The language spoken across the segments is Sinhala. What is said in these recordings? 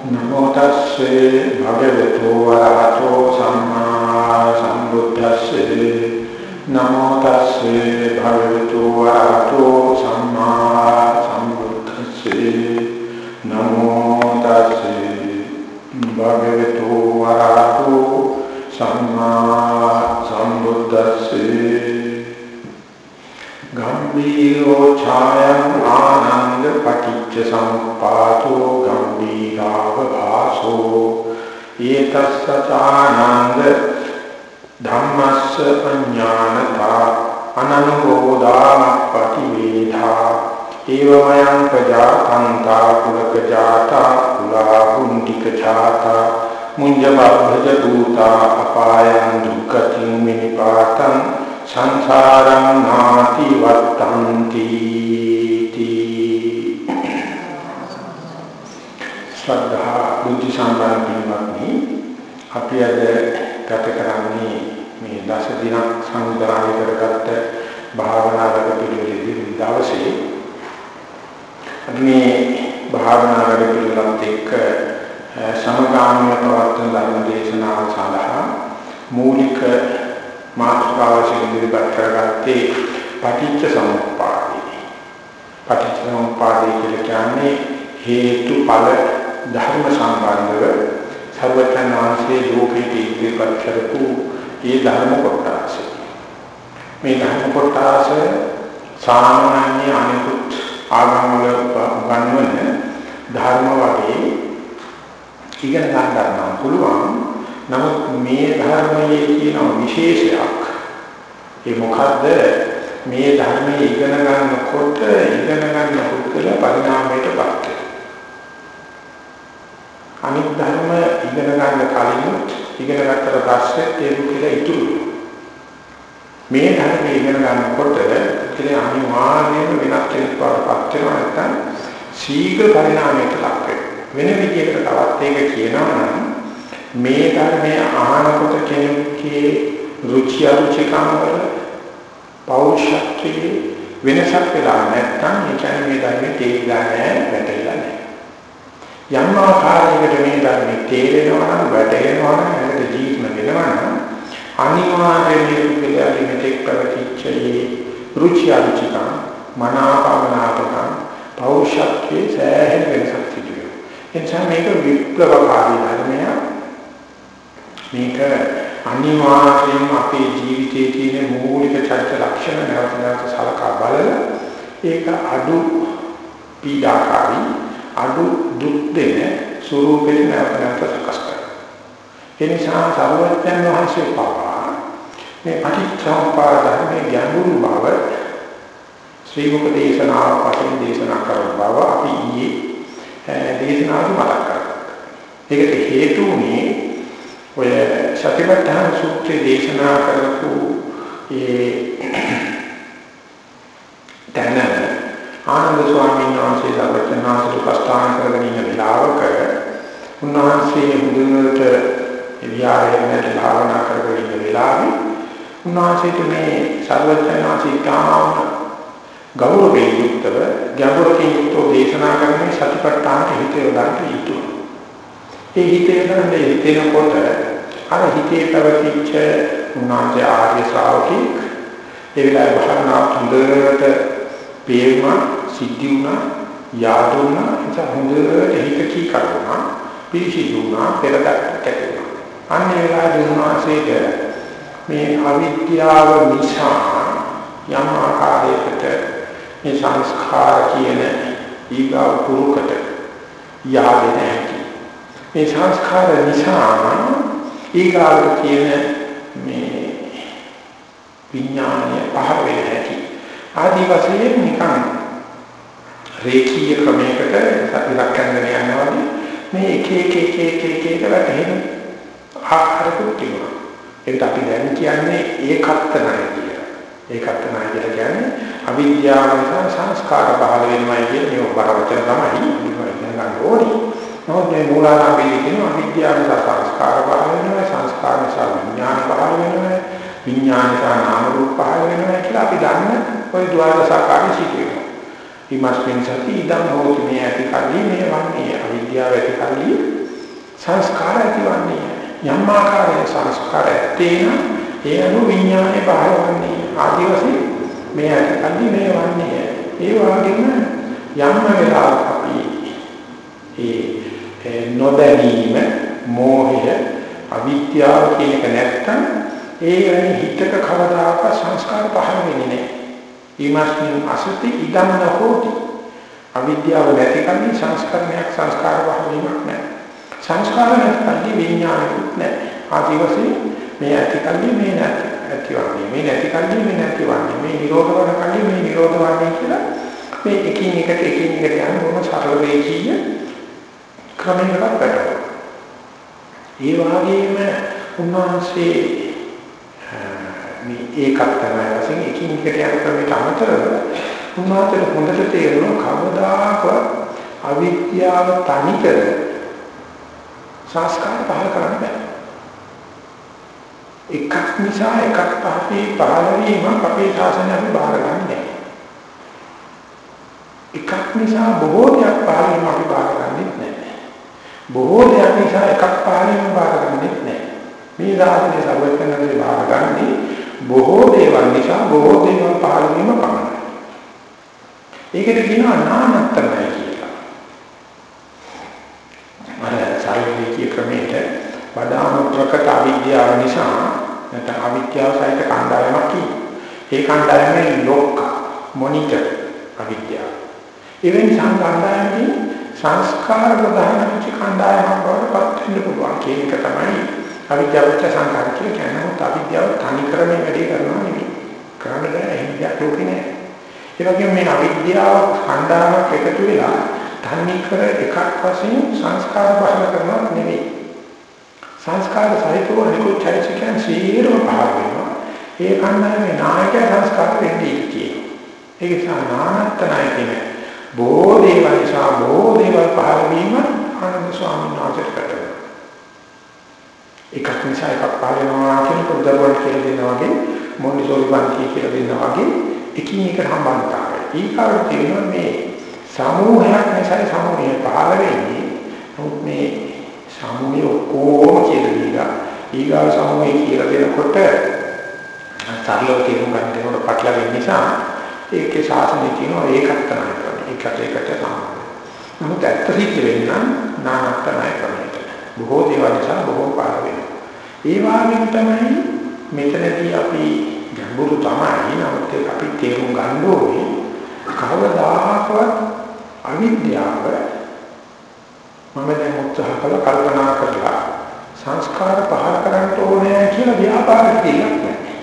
නමෝ තස්සේ භගවතු වරහතෝ සම්මා සම්බුද්දස්සේ නමෝ තස්සේ භගවතු වරහතෝ සම්මා සම්බුද්දස්සේ නමෝ තස්සේ භගවතු වරහතෝ සම්මා සම්බුද්දස්සේ ගම්බීරෝ ඡායං ආනන්ද පටිච්ච සමුප්පාතෝ ගම්බීරාව භාසෝ ඒතස්ස ආනන්ද ධම්මස්ස අඥානතා අනනුබෝධාපටි වේධා ඒවමයං ප්‍රජාතන්තා කුලක ජාතා කුලා හුන්තික ජාතා මුඤ්ජබ්බජ දූතා අපායං දුක්ඛතින් මිනිපාතං සංසාරං නාති වත්තන්ති ශ්‍රද්ධා බුද්ධ සම්පන්න පින්වත්නි අපි අද ගත කරන්නේ මේ දස දිනක් සංවිධානය කරගත්ත භාවනා වැඩ පිළිවෙලේදී දවසේ අපි මේ භාවනා වැඩ පිළිවෙලත් එක්ක සමගාමීව පවත්වන ධර්ම දේශනාව සඳහා මූලික මාතෘකාවසින් ඉදිරිපත් කරගත්තේ පටිච්ච සමුප්පාදේ. පටිච්ච සමුප්පාදේ කියලා කියන්නේ හේතුඵල ධර්ම සම්බන්ධව සර්වඥාන්සේ ලෝකෙට ඉදිරිපත් කරපු ඒ ධර්ම කොටස. මේ ධර්ම කොටස සාමාන්‍ය අනිකුත් ආගම් වල උගන්වන ධර්ම වගේ ඉගෙන ගන්න පුළුවන් නමුත් මේ ධර්මයේ තියෙන විශේෂයක් ඒ මොකද්ද මේ ධර්මයේ ඉගෙන ගන්නකොට ඉගෙන ගන්න පුද්ගල පරිණාමයටපත් වෙනවා. අනිත් ධර්ම ඉගෙන ගන්න කලින් ඉගෙන ගන්නතර පස්සේ ඒක කියලා ඉතුරු මේ ධර්මයේ ඉගෙන ගන්නකොට ඉතින් අනිවාර්යයෙන්ම වෙනස් කෙනෙක් වඩපත් වෙනවා නැත්නම් ශීඝ්‍ර පරිණාමයකට ලක් වෙනවා. වෙන විදිහකට තවත් ඒක කියනවා නම් මේ ධර්මය අහනකොට කෙනෙකුගේ රුචි අරුචිකම් වල පෞෂත්වයේ වෙනසක් වෙලා නැත්නම් ඒ කියන්නේ මේ ධර්මයේ තේරිලා නැහැ වැටෙලා නැහැ. යම් ආකාරයකට මේ ධර්මයේ තේරෙනවා නම් වැටෙනවා නම් ඒකට ජීවන වෙනවා නම් අනිවාර්යයෙන් මේකේ මෙතෙක් ප්‍රතිච්ඡයේ රුචි අරුචිකම් මනාපමනාපකම් පෞෂත්වයේ සෑහෙන වෙනසක් සිදු වෙනවා. එනිසා මේක විප්ලවකාරී ධර්මයක්. මේක අනිවාර්යයෙන්ම අපේ ජීවිතයේ තියෙන මූලික චරිත ලක්ෂණ නැවත නැවත සලකා බලලා ඒක අඩු පීඩාකාරී අඩු දුක් දෙන ස්වરૂපේ නැවත නැවත සකස් කරනවා. ඒ නිසා සර්වඥයන් වහන්සේ පවා මේ පටිච්චසමුප්පාද ධර්මයේ ගැඹුරු බව ශ්‍රී මුක දේශනාව වශයෙන් දේශනා කරන බව අපි ඊයේ දේශනාවට මතක් කරගත්තා. ඒකට හේතු වුණේ ඔය සතිපට්ඨාන සූත්‍රය දේශනා කරපු ඒ දැන ආනන්ද ස්වාමීන් වහන්සේ සර්වඥාන්සේට ප්‍රස්ථාන කරගෙන ඉන්න වෙලාවක උන්වහන්සේ මුදුනට විහාරයෙන් භාවනා කරගෙන ඉන්න වෙලාවේ උන්වහන්සේට මේ සර්වඥාන්සේ කාම ගෞරවයෙන් යුක්තව ගැඹුරකින් යුක්තව දේශනා කරන්නේ සතිපට්ඨාන හිතේ උදාහරණ යුතුය. ඒ හිතේ කරන්නේ හිතේනකොට අර හිතේ පැවතිච්ච උන්වහන්සේ ආර්ය ශ්‍රාවකෙක් ඒ වෙලාවේ භාවනා හොඳට පේම සිද්ධි වුණා යාදුණා ඒක හොඳට හිත කී කරුණා පිළිසිදුණා පෙරකට කැටුණා අන්න ඒ වෙලාවේ උන්වහන්සේට මේ අවිද්‍යාව නිසා යම් ආකාරයකට මේ සංස්කාර කියන ඊගා පුරුකට යාදෙ නැහැ මේ සංස්කාර නිසා ඊගාවට තියෙන මේ විඥානය පහළ වෙන හැටි. ආදි වශයෙන් නිකන් රේඛීය ක්‍රමයකට ඉලක්කන්න යනවා මේ එක එක එක එක එක එක වැටෙන ආකාරකුත් තියෙනවා ඒකට අපි දැන් කියන්නේ ඒකත්තනයි කියලා. ඒකත්තනයි කියලා කියන්නේ අවිද්‍යාව නිසා සංස්කාර පහළ වෙනවා කියන මේ වරවචන තමයි. ඉගෙන ගන්න ඕනේ. නමුත් මේ මූලාරම්භයේ කියන අවිද්‍යාව නිසා සංස්කාර පහළ වෙනවා සංස්කාර නිසා විඥාන පහළ වෙනවා විඥානිකා නාම රූප පහළ වෙනවා කියලා අපි දන්න ওই ද්වාදසාකාරී සිටිනවා. ීමස්මින් සති ඉදම් හෝති මේ ඇති කල්ලි මේ වන්නේ අවිද්‍යාව ඇති කල්ලි සංස්කාර ඇතිවන්නේ යම් ආකාරයේ සංස්කාර ඇත්තේන ඒ අනුව විඥානේ පහළවන්නේ ආදිවාසී මේ ඇති කල්ලි මේ වන්නේ. ඒ වගේම යම් වෙලාවක් අපි ඒ නොදැනීම මෝහය අවිද්‍යාව කියන එක නැත්තම් ඒ වෙන හිතක කවදාක සංස්කාර පහළ වෙන්නේ නැහැ. ඊමස්මින් අසති ඉදන්න හෝති. අවිද්‍යාව නැති කන්නේ සංස්කරණයක් සංස්කාර පහළ වීමක් නැහැ. සංස්කාර නැති කන්නේ විඥානයක් නැහැ. ආදි වශයෙන් මේ ඇති කන්නේ මේ නැති ඇතිවන්නේ මේ නැති කන්නේ මේ නැතිවන්නේ මේ නිරෝධ වන කන්නේ මේ නිරෝධ වන්නේ කියලා මේ එකින් එකට එකින් එකට යන මොන සරල වේකීය ක්‍රමයකට පැටලෙනවා. ඒ වගේම උන්වහන්සේ මේ ඒකක් තමයි වශයෙන් එකින් එකට යන ක්‍රමයට අමතරව උන්වහන්සේ හොඳට තේරෙනවා කවදාකවත් අවිද්‍යාව තනිකර සංස්කාර පහල කරන්න බෑ. එකක් නිසා එකක් පහේ පහළ වීම අපේ ශාසනය අපි බාරගන්නේ එකක් නිසා බොහෝ දෙයක් පහළ වීම අපි බාරගන්නේ නැහැ. බොහෝ දෙයක් නිසා එකක් පහළ වීම බාරගන්නේ නැහැ. මේ දාර්ශනික සර්වඥයන්ගේ බාරගන්නේ බොහෝ දේවල් නිසා බොහෝ දේවල් පහළ වීම පමණයි. ඒකට කියනවා නානත්තමයි කියලා. අර සායවිකී ක්‍රමයට වඩාම ප්‍රකට අවිද්‍යාව නිසා නැත්නම් අවිද්‍යාව සහිත කණ්ඩායමක් කි. ඒ කණ්ඩායමේ ලොක්ක මොනිටර් අවිද්‍යාව. එවැනි සංකණ්ඩායමකින් සංස්කාර ප්‍රධාන කිච කණ්ඩායමක් බවට පත් වෙන්න පුළුවන් කියන එක තමයි අවිද්‍යාවට සංකාර කියලා කියන්නේ. මොකද අවිද්‍යාව තනි ක්‍රමයෙන් වැඩි කරනවා නෙවෙයි. කරන්න බෑ හින්දා ලෝකේ නෑ. ඒ වගේම මේ අවිද්‍යාව කණ්ඩායමක් එකතු වෙලා තනි කර එකක් වශයෙන් සංස්කාර බහල කරනවා නෙවෙයි. සංස්කාර සහිතව අනිකුත් චෛතසිකයන් සියරම පහළ වෙනවා. ඒ කණ්ඩායමේ නායක සංස්කාර වෙන්නේ කියලා. ඒක නිසා නානත්තනයි කියන්නේ බොහෝ දේවල් නිසා බොහෝ දේවල් පහළ වීම ආනන්ද ස්වාමීන් වහන්සේට කරනවා. එකක් නිසා එකක් පහළ වෙනවා කියන පොදවල් කියලා දෙනවා වගේ මොන්ඩිසෝරි පන්ති කියලා දෙනවා වගේ එකින් එකට සම්බන්ධතාවය. ඊකාවට තියෙනවා මේ සමූහයක් නිසා සමූහය පහළ වෙන්නේ. නමුත් මේ සමූහය ඔක්කොම කියලා දීලා ඊගාව සමූහය කියලා දෙනකොට සරලව තේරුම් ගන්න දෙනකොට පටල වෙන නිසා ඒකේ ශාසනය කියනවා ඒකක් තමයි කරන්නේ. ඒකට ඒකට සමානයි. නමුත් ඇත්ත සිද්ධ වෙන්න නානත්තනයි ක්‍රමයට. බොහෝ දේවල් නිසා බොහෝ පාර වෙනවා. ඒ වගේම තමයි මෙතනදී අපි ගැඹුරු තමයි නමුත් අපි තේරුම් ගන්න ඕනේ කවදාහකවත් අවිද්‍යාව මම දැන් උත්සාහ කළා කල්පනා කරලා සංස්කාර පහල කරන්න ඕනේ කියලා ව්‍යාපාර දෙයක් නැහැ.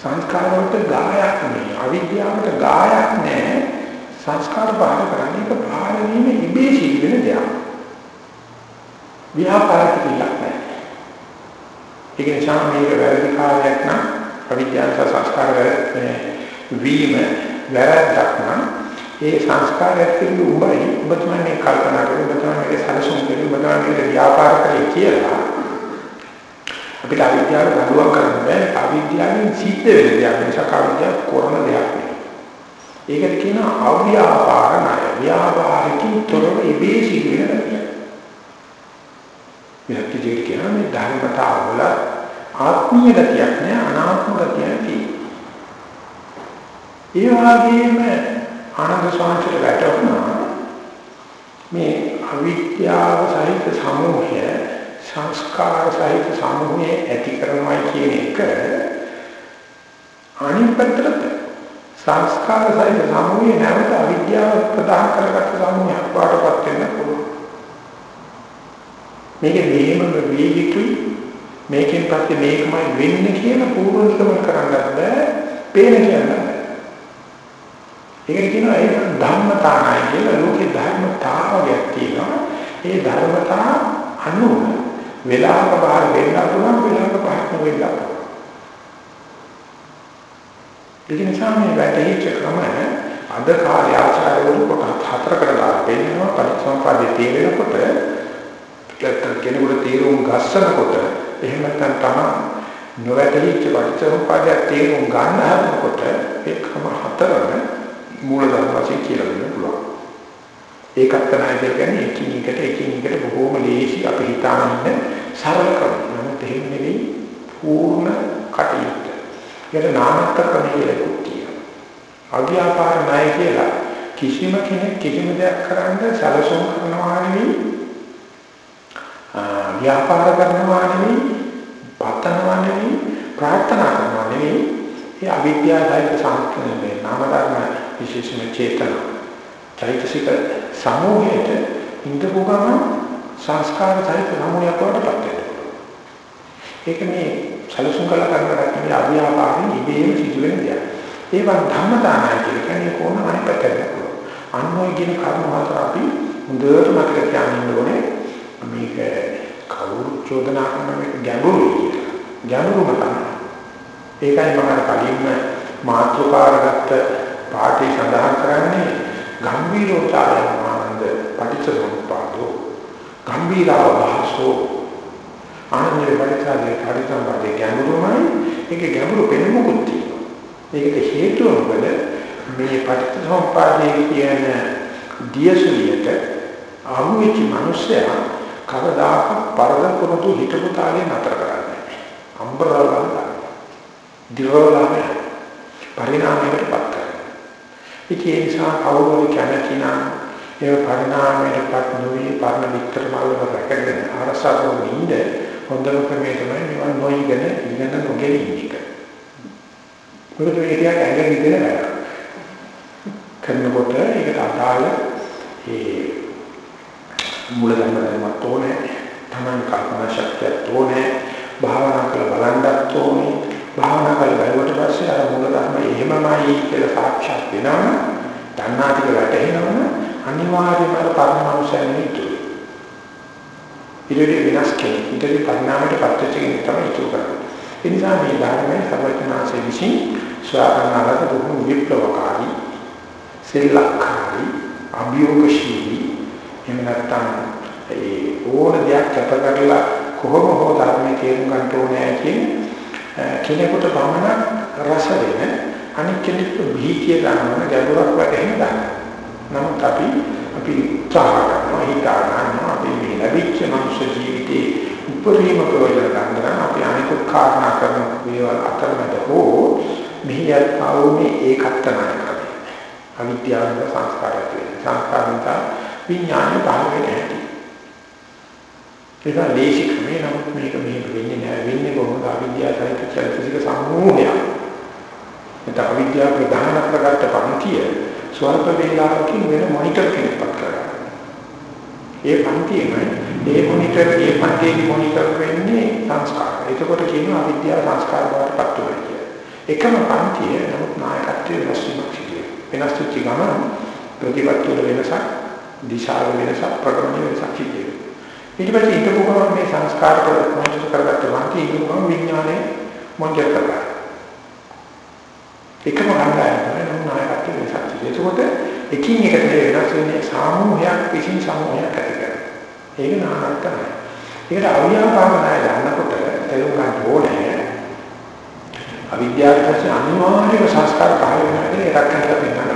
සංස්කාර වලට ගායක් නෙවෙයි අවිද්‍යාවට ගායක් නැහැ. සංස්කාර පහල කරන්නේ ඒක පහල වීම ඉබේ සිද්ධ වෙන දෙයක්. ව්‍යාපාර දෙයක් නැහැ. ඒක නිසා මේක වැරදි කාර්යයක් නම් අවිද්‍යාව සංස්කාර වීම වැරද්දක් නම් ඒ සංස්කාරයක් පිළිබඳ උඹයි ඔබ තමයි මේ කල්පනා කරන්නේ ඔබ තමයි මේක සැලසුම් කරන්නේ ඔබ තමයි මේක ව්‍යාපාර කරේ කියලා අපිට අවිද්‍යාව දඩුවම් කරන්න බෑ. අවිද්‍යාවෙන් සිද්ධ වෙන දෙයක් නිසා අවිද්‍යාව කරන දෙයක් නෙවෙයි. ඒකට කියනවා අව්‍යාපාර ණය. ව්‍යාපාරිකී තොරව ඉබේ සිද්ධ වෙන දෙයක් මෙහෙත් දෙයක් කියනවා මේ ධර්මතාවල ආත්මීය ගතියක් නෑ අනාත්ම ගතියක් තියෙනවා ඒ වගේම ආනන්ද ස්වාමීන්ට වැටුණා මේ අවිද්‍යාව සහිත සමූහය සංස්කාර සහිත සමූහය ඇති කරනවා කියන එක අනිත් පැත්තට සංස්කාර සහිත සමූහය නැවත අවිද්‍යාව ප්‍රදාන කරගත්ත සමූහයක් වඩපත් වෙන්න පුළුවන්. මේක මෙහෙම වෙයි යුතුයි මේකෙන් පස්සේ මේකමයි වෙන්නේ කියලා පූර්වනිකම කරන්නත් බෑ. පේන කියන්නේ ඒකට කියනවා ඒක ධම්මතාවයි කියලා. ලෝකේ ධර්මතාවයක් තියෙනවා. ඒ ධර්මතා අනුව වේලාවක බාහිර වෙන්න පුළුවන් වේලාවක පහක් වෙන්න පුළුවන්. ඒ නිසා මේ වැටහිච්ච ක්‍රම අද කාලේ ආචාර්යවරු කොට හතරකට දාලා පෙන්නනවා පරිසම්පාදයේ තේරෙනකොට කෙනෙකුට තේරුම් ගස්සනකොට එහෙම නැත්නම් තමයි නොවැටහිච්ච පරිසම්පාදයේ තේරුම් ගන්න හදනකොට ඒ ක්‍රම හතරම මූල ධර්ම වශයෙන් කියලා දෙන්න පුළුවන්. ඒකත් තමයි කියන්නේ එකින් එකට එකින් එකට බොහෝම ලේසි අපි හිතාගෙන සරල ක්‍රම. නමුත් එහෙම නෙවෙයි පූර්ණ කටයුත්ත. ඒකට නාමත්ත ක්‍රමයේ කියලා කියනවා. අව්‍යාපාර ණය කියලා කිසිම කෙනෙක් කිසිම දෙයක් කරන්න සැලසුම් කරනවා නෙවෙයි ව්‍යාපාර කරනවා නෙවෙයි පතනවා නෙවෙයි ප්‍රාර්ථනා කරනවා නෙවෙයි. ඒ අවිද්‍යාවයි සංස්කෘතියේ නාම ධර්ම විශේෂම චේතන. චෛතසික සමූහයට ඉඳපු ගමන් සංස්කාර චෛතසික සමූහයක් වඩපත් වෙනවා. ඒක මේ සැලසුම් කළ කරනකොට මේ අවිද්‍යාවෙන් ඉබේම සිදුවෙන දෙයක්. ඒවා ධම්මදානයි කියන්නේ කොහොම අනිපතට අන්නෝයි කියන කර්ම හතර අපි හොඳට මතක තියාගන්න ඕනේ. මේක කවුරු චෝදනා කරන මේක ගැඹුරුයි ගැඹුරුම තමයි. ඒකයි මම කලින්ම මාතෘකාවගත්ත පාඩේ සඳහන් කරන්නේ. ගම්බීරෝචාරය ආනන්ද පටිච්චසමුප්පාදෝ. ගම්බීරව භාසෝ ආනන්දේ පරිචාරයේ පරිසම්පාදේ ගැඹුරුමයි. ඒක ගැඹුරු පෙනුමුකුත් තියෙනවා. ඒකට හේතුව මොකද? මේ පටිච්චසමුප්පාදයේ කියන දියසුලියට අහුවෙච්ච මිනිස්සයා කවදාක පරද පුරුදු හිතපු තාලේ නතර කරන්නේ අම්බරලා ගන්න දිරවලාම පරිණාමයකටපත් කරනවා ඉතින් ඒ නිසා කවුරුහරි කැමති නම් ඒ පරිණාමයටපත් නොවි පරණ විතර මාර්ගව රැකගෙන අරසාවෝ ඉඳ හොඳම ක්‍රමය තමයි නිවන් නොයිගෙන ඉගෙන නොගෙන ඉන්න එක. මොකද මේක ඇඟ විදින වැඩක්. කරනකොට ඒකට අදාළ ඒ මූලධර්ම ධර්මත් ඕනේ. තමයි කල්පනා ශක්තියත් ඕනේ. භාවනා කරලා බලන්නත් ඕනේ. භාවනා කරලා බලුවට පස්සේ අර මූලධර්ම එහෙමමයි කියලා සාක්ෂාත් වෙනවනම් දන්නා ටික වැටහෙනවනම් අනිවාර්යයෙන්ම අර පරමානුසයන් ඉතුරු. ඉතින් වෙනස් කෙනෙක්. ඉතින් පරිණාමයට පත්වෙච්ච කෙනෙක් තමයි ඉතුරු කරන්නේ. ඒ නිසා මේ ධර්මයේ සර්වඥාන්සේ විසින් ස්වාගතනාලක බොහෝ විප්ලවකාරී සෙල්ලක්කාරී අභියෝගශීලී එහෙම නැත්නම් ඒ ඕන දෙයක් කැප කරලා කොහොම හෝ ධර්මයේ තේරුම් ගන්න ඕනේ කියන කෙනෙකුට පමණ රස වෙන අනික් කෙනෙකුට බීතිය ගන්නවන ගැඹුරක් වැටෙන්න ගන්න. නමුත් අපි අපි උත්සාහ කරනවා හිතා ගන්නවා අපි මේ ලැබිච්ච මනුෂ්‍ය ජීවිතේ උපරිම ප්‍රයෝජන ගන්න අපි අනිකුත් කාරණා කරන මේවල් අතරමැද හෝ මෙහියත් ආවෝනේ ඒකත් තමයි අවිද්‍යාවෙන් සංස්කාරයක් වෙනවා. සංස්කාරෙන්ත විඥාන පහළට හැටි. ඒක ලේසි ක්‍රමේ නමුත් මේක මෙහෙම වෙන්නේ නැහැ. වෙන්නේ කොහොමද අවිද්‍යාව සහිත චෛතසික සමූහයක්. ඒත් අවිද්‍යාව ප්‍රධාන කරගත්ත පන්තිය ස්වල්ප වේලාවකින් වෙන මොනිටර් කෙනෙක්පත් කරගන්නවා. ඒ පන්තියම ඒ මොනිටර් ඒ පන්තියේ මොනිටර් වෙන්නේ සංස්කාර. එතකොට කියනවා අවිද්‍යාව සංස්කාර බවට පත් වෙනවා කියලා. එකම පන්තිය නමුත් නායකත්වයේ රැස්වීමක් වෙනස් වෙච්ච ගමන් ප්‍රතිපත්ති වල වෙනසක් දිශාව වෙනසක් ප්‍රකරණ වෙනසක් කියනවා. ඊට පස්සේ හිතපු ගමන් මේ සංස්කාර ප්‍රතිපත්ති කරගත්ත වාක්‍ය ඉක්මම විඥානේ මොන්ජර් කරලා. එකම ගණ්ඩායම තමයි නමුත් නායකත්වයේ වෙනසක්. ඒකකොට එකින් එකට වෙනස් වෙන්නේ සාමූහයක් විසින් සමූහයක් ඇති කරනවා. ඒක නානත්තමයි. ඒකට අවියාපාරණය ගන්නකොට තේරුම් ගන්න ඕනේ අවිද්‍යාවට පස්සේ අනිවාර්යව සංස්කාර පහළ වෙනවා කියන එකක් හිතලා පෙන්නන්න බෑ.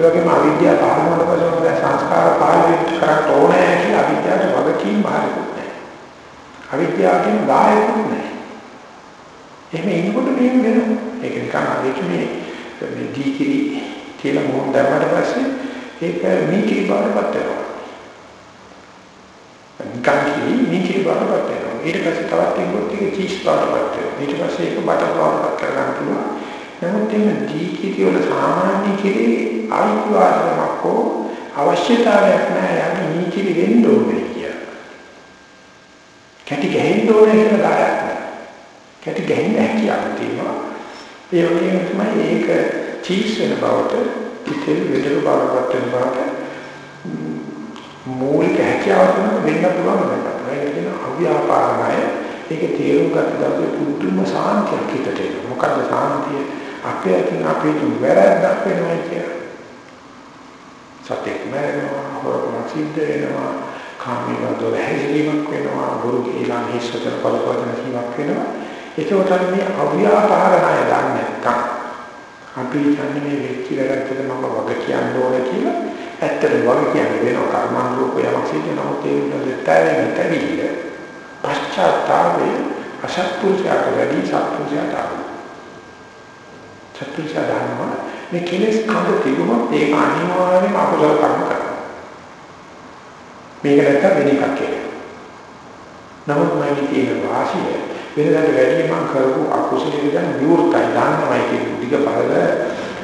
ඒ වගේම අවිද්‍යාව පහළ වුණාට පස්සේ සංස්කාර පහළ වෙන්න කරත් ඕනේ කියලා අවිද්‍යාවට වගකීම් බහලකුත් නැහැ. අවිද්‍යාවකින් ගායකුත් නැහැ. එහෙම ඉන්නකොට මේක වෙනවා. ඒක නිකන් ඒක මේ මේ දීකිරි කියලා මොහොත දැම්මට පස්සේ ඒක මීකිරි බවටපත් වෙනවා. නිකන් කිරි මීකිරි බවටපත් වෙනවා. ඊට පස්සේ තවත් එක්කත් ඒක චීස් පාටපත් වෙනවා ඊට පස්සේ ඒක බටර් පාටපත් කරගන්න පුළුවන් නමුත් එන්න දී කිරි වල සාමාන්‍ය කිරි අයිතිවාසිකමක් හෝ අවශ්‍යතාවයක් නැහැ යන්නේ මේ කිරි වෙන්න ඕනේ කියලා කැටි ගහින්න ඕනේ කියලා ගායක් නැහැ කැටි ගහින්න හැකියාවක් තියෙනවා ඒ වගේම තමයි ඒක චීස් වෙන බවට පිටේ විතර බවටපත් වෙන බවට මූලික හැකියාව තමයි වෙන්න පුළුවන් වෙන්න. ඒක කියන අව්‍යාපාරණය ඒක තේරුම් ගන්න දවසේ පුදුම සාන්තියක් හිතට එනවා. මොකද්ද සාන්තිය? අපේ අතින් අපේ තුන් වැරද්දක් වෙනවා කියලා. සත්‍යක් මරනවා, හොරකම සිද්ධ වෙනවා, කාමීව දොර හැසිරීමක් වෙනවා, බොරු කියලා හිස්සතර බලපෑම කීමක් වෙනවා. ඒකෝට මේ අව්‍යාපාරණය දන්නේ නැත්නම් අපි කියන්නේ මේ වෙච්ච වැරද්දට මම වග කියන්න ඕන කියලා ඇත්තටම වගේ කියන්නේ වෙනවා කර්මානුරූප යමක් සිද්ධ නමුත් ඒ දෙතෑවෙන් තැවිල්ල පශ්චාත්තාපේ අසත්පුරුෂයාට වැඩි සත්පුරුෂයාට අඩු. සත්පුරුෂයා දන්නවා. මේ කෙලෙස් කඳ තිබුණොත් ඒක අනිවාර්යයෙන්ම අකුසල කර්ම කරනවා. මේක නැත්තම් වෙන එකක් කියලා. නමුත් මම කියන වාසිය වෙනදාට වැඩි මම කරපු අකුසලයේ දැන් විවෘතයි. දන්නවයි කියන දිග බලල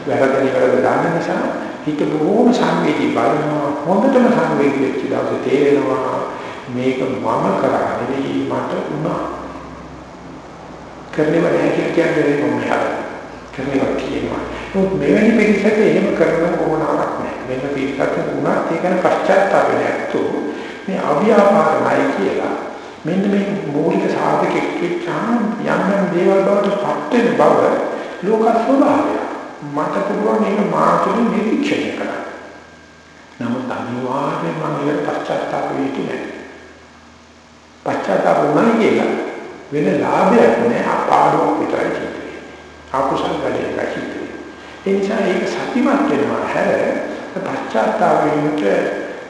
වැරදෙන වැරද දන්න නිසා හිත බොහොම සංවේදී බලනවා. හොඳටම සංවේදී වෙච්ච දවසේ තේරෙනවා මේක මම කරා නෙවෙයි මට උනා කරන්නේ නැහැ කියන්නේ මම හරි කරනවා කියනවා මොකද මෙවැනි පිළිසක එහෙම කරන කොමනාවක් නැහැ මෙන්න පිළිසක උනා ඒකන පශ්චාත්තාප නැත්තෝ මේ අව්‍යාපාරමයි කියලා මෙන්න මේ මූලික සාධකෙක් වෙච්චාම යම් යම් දේවල් බවට පත් වෙන බව ලෝක ස්වභාවය මට පුළුවන් මේක මාතුළු නිරීක්ෂණය කරන්න. නමුත් අනිවාර්යයෙන්ම මම පශ්චාත්තාප වෙන්නේ නැහැ. පශ්චාත්තාප වුණා කියලා වෙන ලාභයක් නැහැ අපාඩුවක් විතරයි තියෙන්නේ. අකුසල වැඩේ රැකිතේ. ඒ නිසා ඒක සතිමත් වෙනවා හැර පශ්චාත්තාප වීමට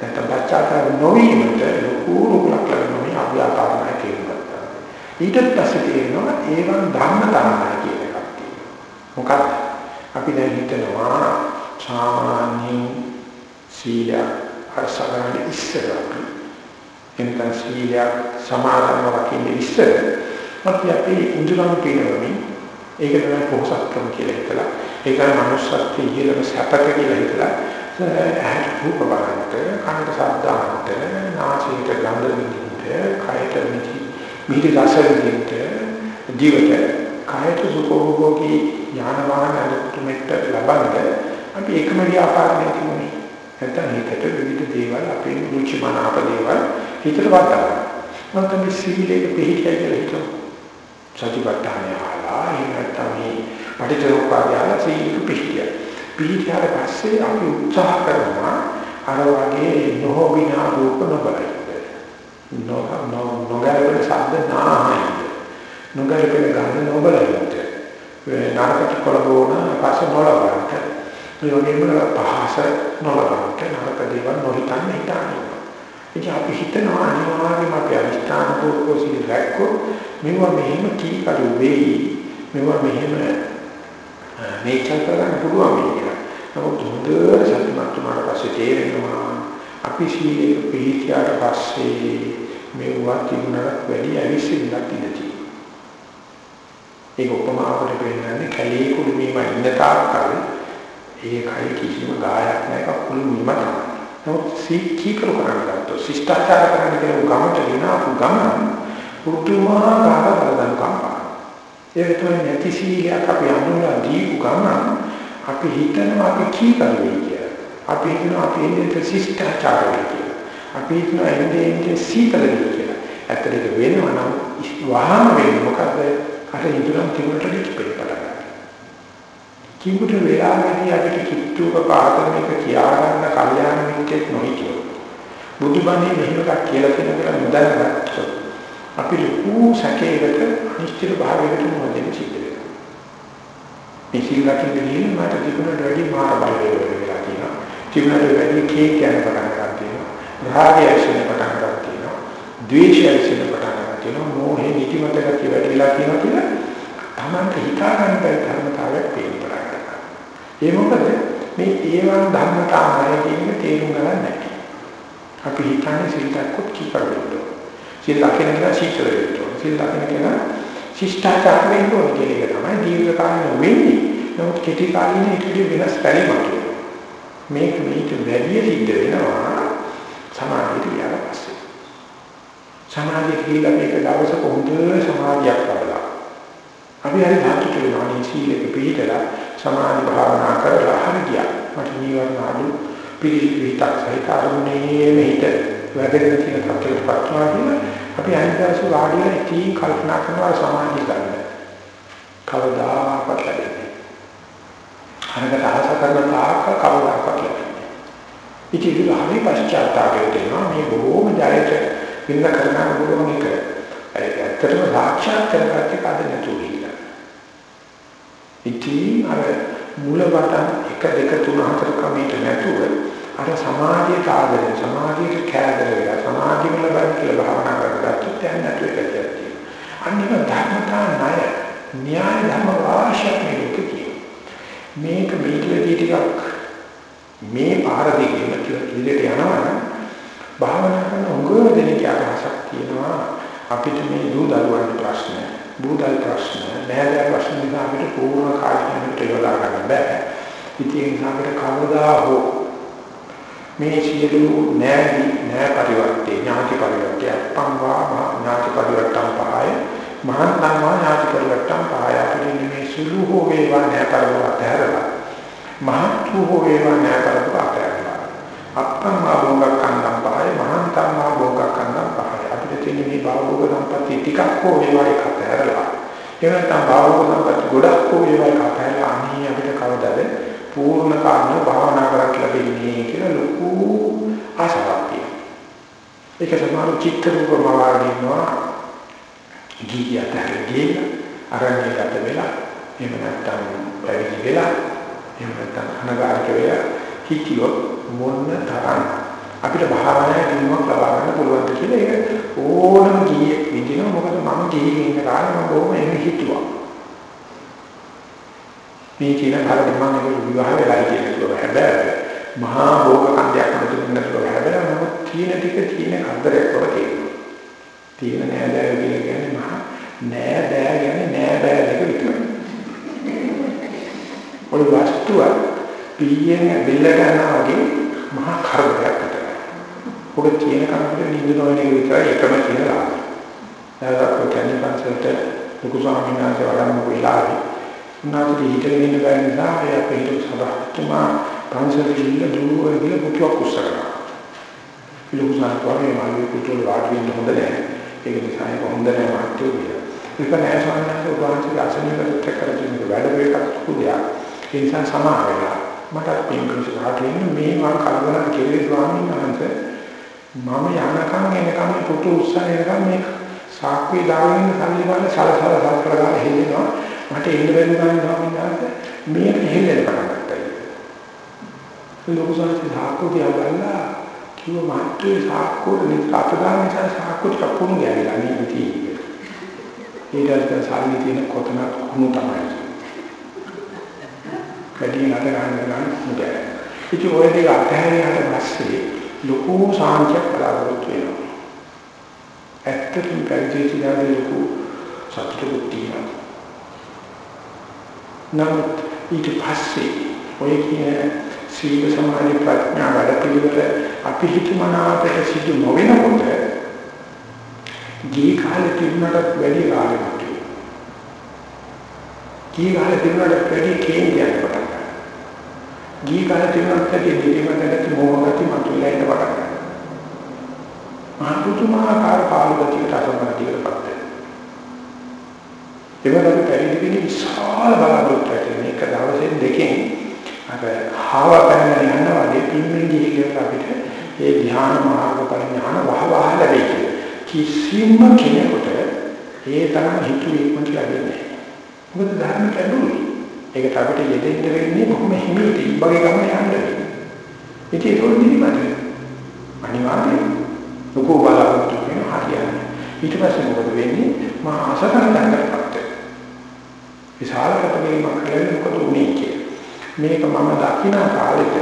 නැත්නම් පශ්චාත්තාප නොවීමට ලොකු රුකුලක් ලැබෙනවා මේ අව්‍යාපාරණය කියනවා. ඊට පස්සේ තියෙනවා ඒවන් ධර්ම තරණය කියන එකක් තියෙනවා. මොකක්ද? අපි දැන් හිතනවා සාමාන්‍ය සීල අරසගන්න ඉස්සර අපි එතන සීල සමාදන්ව රකින්න ඉස්සර අපි අපි ඉන්ද්‍රයන් පිනවමින් ඒක තමයි පොහසත්කම කියලා හිතලා. ඒකයි manussත්වයේ ඉහළම සැපක කියලා හිතලා. ඇහැට රූප බලන්නට කනට ශබ්ද අහන්නට නාසයට ගන්ධ විඳින්නට කයට මිදි මිදි රස විඳින්නට දිවට කායට සුඛෝභෝගී ඥාන වාහන අනුතුමෙට ලබන්නේ අපි එකම ව්‍යාපාරයක් තිබුණේ නැත්නම් හිතට විවිධ දේවල් අපේ රුචි මනාප දේවල් හිතට වටනවා මම තමයි සීලයක පිළිහිය කියලා හිතුවා සතිපට්ඨානය ආලා එහෙම නැත්නම් මේ පටිච්චසමුප්පාදය සීලක පිළිහිය පිළිහියට පස්සේ අපි උත්සාහ කරනවා අර වගේ නොහොබිනා රූප නොබලයි. නො නො නොගැලපෙන ශබ්ද නාමයි නොගැලපෙන ගන්න නොබලන්නට නරකට කොළබෝන පස්ස නොලබන්නට මේ වගේම පහස නොලබන්නට නරක දේවල් නොහිතන්න හිතන්න ඉතින් අපි හිතනවා අනිවාර්යයෙන්ම අපි අනිෂ්ඨාන පොකෝසී රැක්කෝ මෙව මෙහෙම කීකරු වෙයි මෙව මෙහෙම මේක කරන්න පුළුවන් කියලා. නමුත් හොඳට සතුටුමත් වුණාට පස්සේ තේරෙනවා අපි සීලෙක පිළිතියාට පස්සේ මෙවුවා තිබුණාට වැඩි ඇවිස්සෙන්නක් ඉඳී. ඒක උපමාවකට පෙන්නන්නේ කැලේ කුළුමීම ඉන්න තාක්කල් ඒකයි කිසිම ගායක් නැහැ කුළුමීම තමයි. නමුත් සීකීකරු කරන්න ගත්තොත් ශිෂ්ටාචාර කරන්න කියන ගමට ගෙනාපු ගමන පුදුමාකාර බලදන් කම්පා. ඒක තමයි නැති සීලයක් අපි අඳුනලා දීපු ගමන අපි හිතනවා අපි කීකරු වෙයි කියලා. අපි හිතනවා අපි එන්නේ ශිෂ්ටාචාර වෙයි කියලා. අපි හිතනවා එන්නේ සීතල වෙයි කියලා. ඇත්තට වෙනවා නම් වහම වෙන්නේ මොකද? අර ඉදරම් තිබුණට කිපෙන්න පටන් ගන්නවා. කිඹුට වෙලාවේදී අපිට කිට්ටුක පාදමයක කියා ගන්න කල්යාණ මිත්‍යෙක් නොහිටියෝ. බුදුබණේ මෙහෙම එකක් කියලා කෙනෙකුට මුදල්ගත්තොත් අපි ලොකු සැකයකට නිශ්චිත භාවයකට මොහොතේ සිද්ධ වෙනවා. මේ සිල් රකින්න ගිහින් මට තිබුණට වැඩි මාර බලය වෙලා තියෙනවා. තිබුණට වැඩි කේක් යන පටන් ගන්නවා තියෙනවා. රාගය ඇසෙන පටන් ගන්නවා තියෙනවා. ද්වේෂය ඇසෙන පටන් තියෙනවා මෝහේ නිතිමත ගතිය වැඩිලා තියෙනවා කියලා තමන්ට හිතා ගන්න බැරි ධර්මතාවයක් පේන්න පටන් ගන්නවා. ඒ මොකද මේ ඒවන් ධර්මතාවය කියන්නේ තේරුම් ගන්න නැහැ. අපි හිතන්නේ සිල් දැක්කොත් කී කරවෙන්න. සිල් ලකින කෙනා සීතල වෙන්න. සිල් ලකින කෙනා ශිෂ්ටාචාර වෙන්න ඕන කියන එක තමයි දීර්ඝ කාලින වෙන්නේ. නමුත් කෙටි කාලින එකදී වෙනස් පරිමක් මේක මේක වැඩි සිද්ධ වෙනවා සමාධියට ගියාට පස්සේ. සමාධිය කියලා මේක දවසක හොඳ සමාධියක් ලබලා. අපි හරි ධාතු වෙනවා නේ සීලෙක පිළිතලා සමාධි භාවනා කරලා හරියට මට නිවර්ණ අඩු පිළිවිතක් සහිත අරමුණේ මෙහිට වැඩගෙන තියෙන තත්ත්වයකට පත්වනවා කියන අපි අනිදාස වාඩිලා ඉතින් කල්පනා කරනවා සමාධිය ගන්න. කවදාකවත් ලැබෙන්නේ. අරකට අහස කරන තාක් කවදාකවත් ලැබෙන්නේ. ඉතින් ඒක හරි පශ්චාත්තාපයට එනවා මේ බොහොම ජයයට පින්න කරගන්න පුළුවන් එක. ඒක ඇත්තටම සාක්ෂාත් කරගත්තේ කද නැතුව ඉන්න. ඉතින් අර මූල වටන් 1 2 3 4 කමීට නැතුව අර සමාධියට ආදරේ සමාධියට කැදර වෙලා සමාධිය වල බල කියලා භාවනා කරගත්තොත් දැන් නැතු වෙලා තියෙනවා. අනිත් ධර්මතා ණය න්‍යාය ධර්ම වාශයක් මේකේ මේක මේකදී ටිකක් මේ පාර දිගේම ඉදිරියට යනවා භාවනා කරන උගව දෙනෙක් අදහසක් තියෙනවා අපිට මේ දූ දරුවන් ප්‍රශ්න, බුදල් ප්‍රශ්න, නෑදෑ ප්‍රශ්න නිසා අපිට පූර්ණ කාර්යයකට යොදා ගන්න බෑ. ඉතින් අපිට කවදා හෝ මේ සියලු නෑදි නෑ පරිවර්තේ ඥාති පරිවර්තය පංවා ඥාති පරිවර්තන පහය මහාන් ධර්මා ඥාති පරිවර්තන පහය. අපිට මේ සුළු හෝ වේවා නෑ පරිවර්තන හැරලා මහත් හෝ වේවා නෑ පරිවර්තන අප්පං ආභෝග කන්දම් පහය මහන්තං ආභෝග කන්දම් පහය අපිට තියෙන මේ භවෝග සම්පatti ටිකක් හෝ වේවා එකත් ඇරලා. ඒ නැත්නම් භවෝග සම්පatti ගොඩක් හෝ වේවා එකත් ඇරලා අනී අපිට කවදද පූර්ණ කාර්ය භාවනා කරක් ලැබෙන්නේ කියලා ලොකු ආශාවක් තියෙනවා. ඒක තමයි චිත්ත රූපම වාගිනවා ගියට හැරගෙන අරණ්‍යගත වෙලා එහෙම නැත්නම් පැවිදි වෙලා එහෙම නැත්නම් අනගාരിക වෙලා හිතියොත් මොන්න තරම් අපිට භාවනාවේ දිනුවක් ලබා ගන්න පුළුවන්ද කියලා ඒක ඕනම ගියේ විදිනවා මොකද මම ගියේ ඉන්න කාලේ මම බොහොම එහෙම හිතුවා. මේ කියන කාලේ මම ඒක විවාහ වෙලා කියලා හැබැයි මහා භෝග කන්දයක් නැතුව හැබැයි මම තීන ටික තීන කන්දරයක් වගේ තියෙනවා තීන නෑ දෑ කියලා කියන්නේ මහා නෑ දෑ කියන්නේ නෑ බෑ දෙක විතරයි. ඔය වස්තුව පීයෙන් බෙල්ල ගන්නවා වගේ මහා කරදරයක් විතරයි. ඔබ කියන කමකට නිඳ නොවන එක විතරයි එකම තියෙන ලාභය. දැන් කන්නේ පන්සලට ලොකු ස්වාමීන් වහන්සේ වඩන්න වෙලාවේ උනාට හිතගෙන ඉන්න බැරි නිසා ඒ අපේ හිතේ සබතුමා පන්සලට ගිහිල්ලා දුර ගිහලා පුතුක් උස්සනවා. ලොකු සාස්ත්‍රයේ මාළු පුතුල් වාඩි වෙන්න හොඳ නැහැ. ඒක නිසා ඒක හොඳ නැහැ මාත්‍යෝ කියලා. ඒක නෑ ස්වාමීන් වහන්සේ ඔබ වහන්සේගේ අසනයකට කරගෙන වැඩ වේකක් පුදයක්. ඒ නිසා සමා වෙලා මට පින්කම් සාටින් මේ මම කල්පනා කෙරේ ස්වාමීන් වහන්සේ මම යනකම් එනකම් පුතු උත්සාහ එනකම් මේ සාක්කුවේ දාගෙන සල්ලි වල සලසල සලසල ගාලා හෙල්ලෙනවා මට එන්න බැරි ගාන ස්වාමීන් වහන්සේ මේක හෙල්ලෙන්න පටන් ගත්තා ලොකු සංස්කෘතිය සාක්කුව තියා බලලා කිව්ව මාත්‍රේ සාක්කුවට නිකත් අතදාන නිසා සාක්කුවට කපුණු ගෑවිලා නේ ඉතින් ඊට පස්සේ සල්ලි තියෙන කොතනක් කුණු තමයි. වැඩි නඩ ගන්න ගන්න මුදෑ. ඉතින් ඔය දෙක අතහැරියාට පස්සේ ලොකු සාන්තියක් බලාපොරොත්තු වෙනවා. ඇත්තටම පැවිදිලා ලොකු සතුටුක් තියෙනවා. නමුත් ඊට පස්සේ ඔය කියන සීල සමාධි ප්‍රඥා වැඩ පිළිවෙල අපි හිතමනාපට සිදු නොවෙනකොට දී කාලේ තිබුණට වැඩි කාලයක් ගිය කාලේ තිබුණාට වැඩි කේන්තියක් පටන් ගන්නවා. ගිය කාලේ තිබුණාට වැඩි දෙවිවන්තකට මොහොතක් මතුවලා ඉන්න පටන් ගන්නවා. මහතුතුමාකාර කාලගතියට අසමනතියටපත් වෙනවා. ඒවලු පැවිදි වෙන විශාල බලාපොරොත්තුවක් මේක දවසෙන් දෙකෙන් අර හාව පැනගෙන යනවා වගේ පිම්මෙන් ගිහිල්ලා අපිට ඒ ධ්‍යාන මාර්ගඵල ඥාන වහ වහ ලැබෙයි. කිසිම කෙනෙකුට ඒ තරම් හිතුවේ ලැබෙන්නේ මොකද ධර්ම කැඩුනේ. ඒකට අපිට යෙදෙන්න වෙන්නේ බොහොම හිමීට ඉබ්බගේ ගමන යන්න වෙනවා. ඉතින් ඒක නිදිමත. අනිවාර්යයෙන් ලොකු බලාපොරොත්තු වෙන හරියන්නේ. ඊට පස්සේ මොකද වෙන්නේ? මා ආසකරන දැනගන්නත්. විශාල කටකීමක් කළේ මොකද උනේ කියලා. මේක මම දකින්න කාලෙට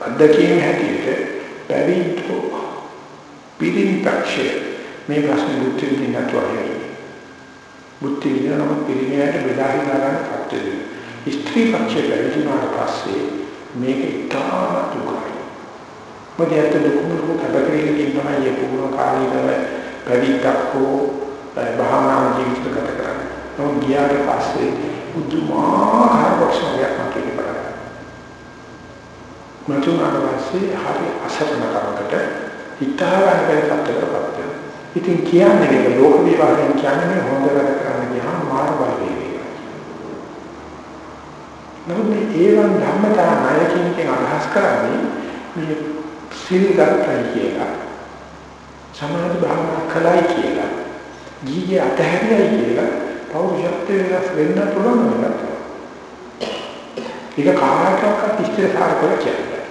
අත්දැකීම් හැටියට පැවිද්දෝ පිළිපක්ෂය මේ ප්‍රශ්නේ දුක් විඳින්න නැතුව බුද්ධ විද්‍යාවම පිළිමයට බෙදා හිතා ගන්න කට්ටිය. ස්ත්‍රී පක්ෂයේ පැවිදුනාට පස්සේ මේක ඉතාම දුකයි. මොකද ඇත්ත දුකම දුක කඩකරේකින් තමයි මේ පුරුණ කාලීනව පැවිද්දක් හෝ භාවනා ජීවිත ගත කරන්නේ. නමුත් ගියාට පස්සේ බුදුමාහාර වක්ෂණයක් මතුවෙන්න පටන් ගන්නවා. මතුනාට පස්සේ හරි අසරණ කරකට හිතා ගන්න බැරි තත්ත්වයකටපත් වෙනවා. ඉතින් කියන්නේ මේක ලෝක විභාගයෙන් කියන්නේ හොඳ වැඩ කරන්න ගියාම මාර බලවේගය. නමුත් මේ ඒවන් ධම්මතා ණයකින් අදහස් කරන්නේ මේ සිල් ගන්නයි කියලා. සමාධි භාවනා කළයි කියලා. ගියේ අතහැරියයි කියලා පෞරුෂත්වය වෙනස් වෙන්න පුළුවන් නේද? ඒක කාටවත් ඉස්තරසාර කරලා කියන්නේ.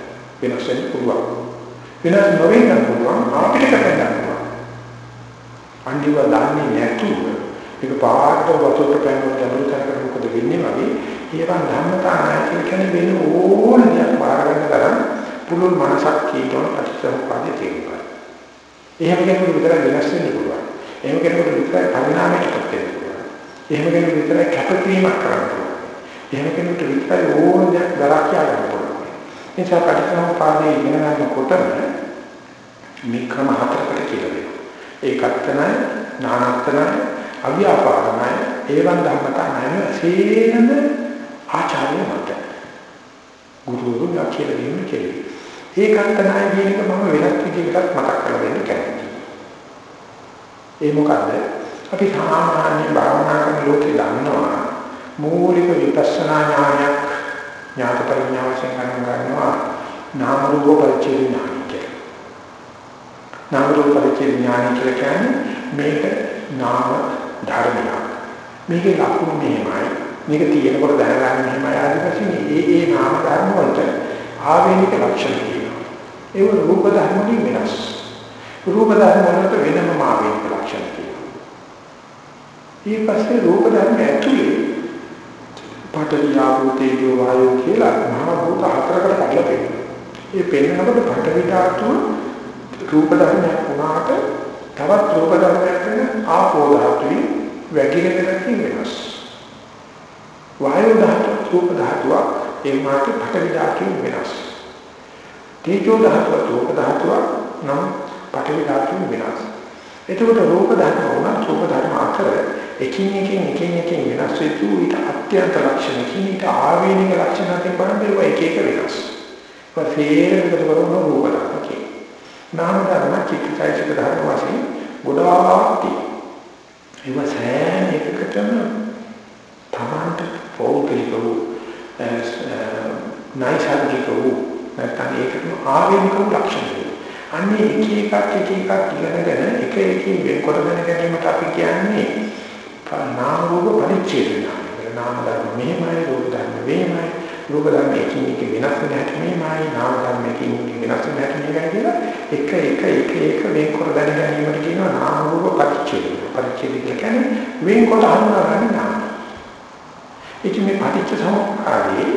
වෙනස් වෙන්න පුළුවන්. වෙනස් නොවෙන්න පුළුවන් අපිට කරන්න පුළුවන්. අනිව දන්නේ නැතුව ඒක පාට වතුරට පැනවල දඟලු කරකට මොකද වෙන්නේ වගේ ඒවා ධර්මතා නැහැ කියන්නේ වෙන ඕන දෙයක් බාර ගන්න තරම් පුළුල් මනසක් කීතොන පටිච්චසමුප්පාදේ තියෙනවා. එහෙම කෙනෙකුට විතරක් වෙනස් වෙන්න පුළුවන්. එහෙම කෙනෙකුට විතරක් පරිණාමයකට වෙන්න පුළුවන්. එහෙම කෙනෙකුට විතරක් කැපවීමක් කරන්න පුළුවන්. එහෙම කෙනෙකුට විතරක් ඕන දෙයක් දරා කියා ගන්න පුළුවන්. ඒ නිසා පටිච්චසමුප්පාදේ ඉගෙන ගන්නකොටම මේ ක්‍රම හතරකට කියලා දෙනවා. ඒකත් තමයි නානත්තනයි අව්‍යාපාරමයි ඒවන් ධර්මතා නැම සේනම ආචාර්ය මත. ගුරුවරු කියලා දෙන්න කෙරේ. ඒකත් තමයි කියන එක මම වෙනත් විදිහකට මතක් කරලා දෙන්න කැමතියි. ඒ මොකද අපි සාමාන්‍ය භාවනා කරන ලෝකේ දන්නවා මූලික විපස්සනා ඥානයක් ඥාත පරිඥා වශයෙන් ගන්නවා නාම රූප පරිච්ඡේද ඥානය කියලා. නාම රූප පරිච්ඡේද ඥානය කියලා කියන්නේ මේක නාම ධර්මයක්. මේකේ ලක්ෂණ මෙහෙමයි. මේක තියෙනකොට දැනගන්න මෙහෙමයි ආදි වශයෙන් ඒ ඒ නාම ධර්ම වලට ආවේනික ලක්ෂණ තියෙනවා. ඒක රූප ධර්ම වලින් වෙනස්. රූප ධර්ම වලට වෙනම ආවේනික ලක්ෂණ තියෙනවා. ඊපස්සේ රූප ධර්ම ඇතුලේ පඨවි ආපෝ තේජෝ වායෝ කියලා මහ භූත හතරකට කඩලා පෙන්නනවා. ඒ පෙන්නකොට පඨවි ධාතුව රූප ධර්මයක් වුණාට තවත් රූප ධර්මයක් වෙන ආපෝ ධාතුවේ වැగిරෙනකින් වෙනස්. වායු ධාතුව රූප ධාතුවක් ඒ මාට පඨවි ධාතුවෙන් වෙනස්. තේජෝ ධාතුව රූප ධාතුවක් නම් පඨවි ධාතුවෙන් වෙනස්. එතකොට රූප ධර්ම වුණා රූප ධර්ම අතර එකින් එකින් එකින් එකින් වෙනස් වෙතු ඊට අත්‍යන්ත ලක්ෂණ කිනිට ආවේනික ලක්ෂණ අතරින් බලන්නේ ඒක එක වෙනස්. පස්සේ කරන රූප ධර්ම කියන. නාම ධර්ම චිත්තයිසික ධර්ම වශයෙන් ගොඩාක් තියෙනවා. ඒව සෑම එකකටම තමන්ට පෞද්ගලික වූ නයිසර්ගික වූ නැත්නම් ඒකටම ආවේනික ලක්ෂණ අන්නේ එක එකක් එක එකක් ඉගෙනගෙන එක එකකින් වෙන්කොට දැන ගැනීමට අපි කියන්නේ නාම රූප පරිච්ඡේද ඥානය. නාම ධර්ම මෙහෙමයි රූප ධර්ම මෙහෙමයි රූප ධර්ම එකින් එක වෙනස් වෙන හැටි මෙහෙමයි නාම ධර්ම එකින් එක වෙනස් වෙන හැටි මෙහෙමයි කියලා එක එක එක එක වෙන්කොට දැන ගැනීමට කියනවා නාම රූප පරිච්ඡේද. පරිච්ඡේද කියන්නේ වෙන්කොට හඳුනාගන්න නාම. ඉතින් මේ පටිච්ච සමුප්පාදේ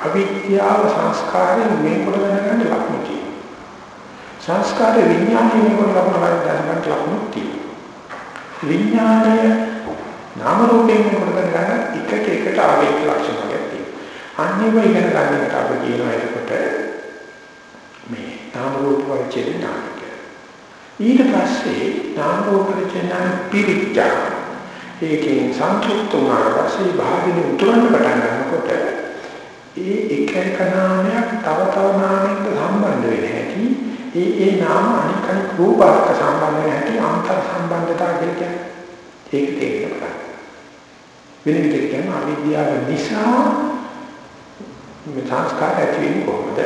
අවිද්‍යාව සංස්කාරයෙන් වෙන්කොට දැනගන්න ලක්ෂණ තියෙනවා. සංස්කාර විඥානයේ මේකට ලකුණු හරි දැනගන්න ලකුණු තියෙනවා. විඥානය නාම රූපයෙන් මේකට දැනගන්න එක එකට ආවේග ලක්ෂණ වගේ තියෙනවා. අන්නේම ඉගෙන ගන්නකට අපි කියනවා එතකොට මේ නාම රූප වචේ නාමක. ඊට පස්සේ නාම රූප වචේ පිරිච්චා. ඒකෙන් සම්පූර්ණ වුණාට පස්සේ භාගිනේ උතුරන්න පටන් ගන්නකොට ඒ එක එක නාමයක් තව තව නාමයකට සම්බන්ධ වෙන හැටි ඒ ඒ නාම අනික අනික රූපයක සම්බන්ධ වෙන හැටි අන්තර් සම්බන්ධතාව කියන්නේ ඒක තේරෙන්න ගන්න. වෙන විදිහට කියනවා අවිද්‍යාව නිසා මේ සංස්කාර ඇති වෙන්නේ කොහොමද?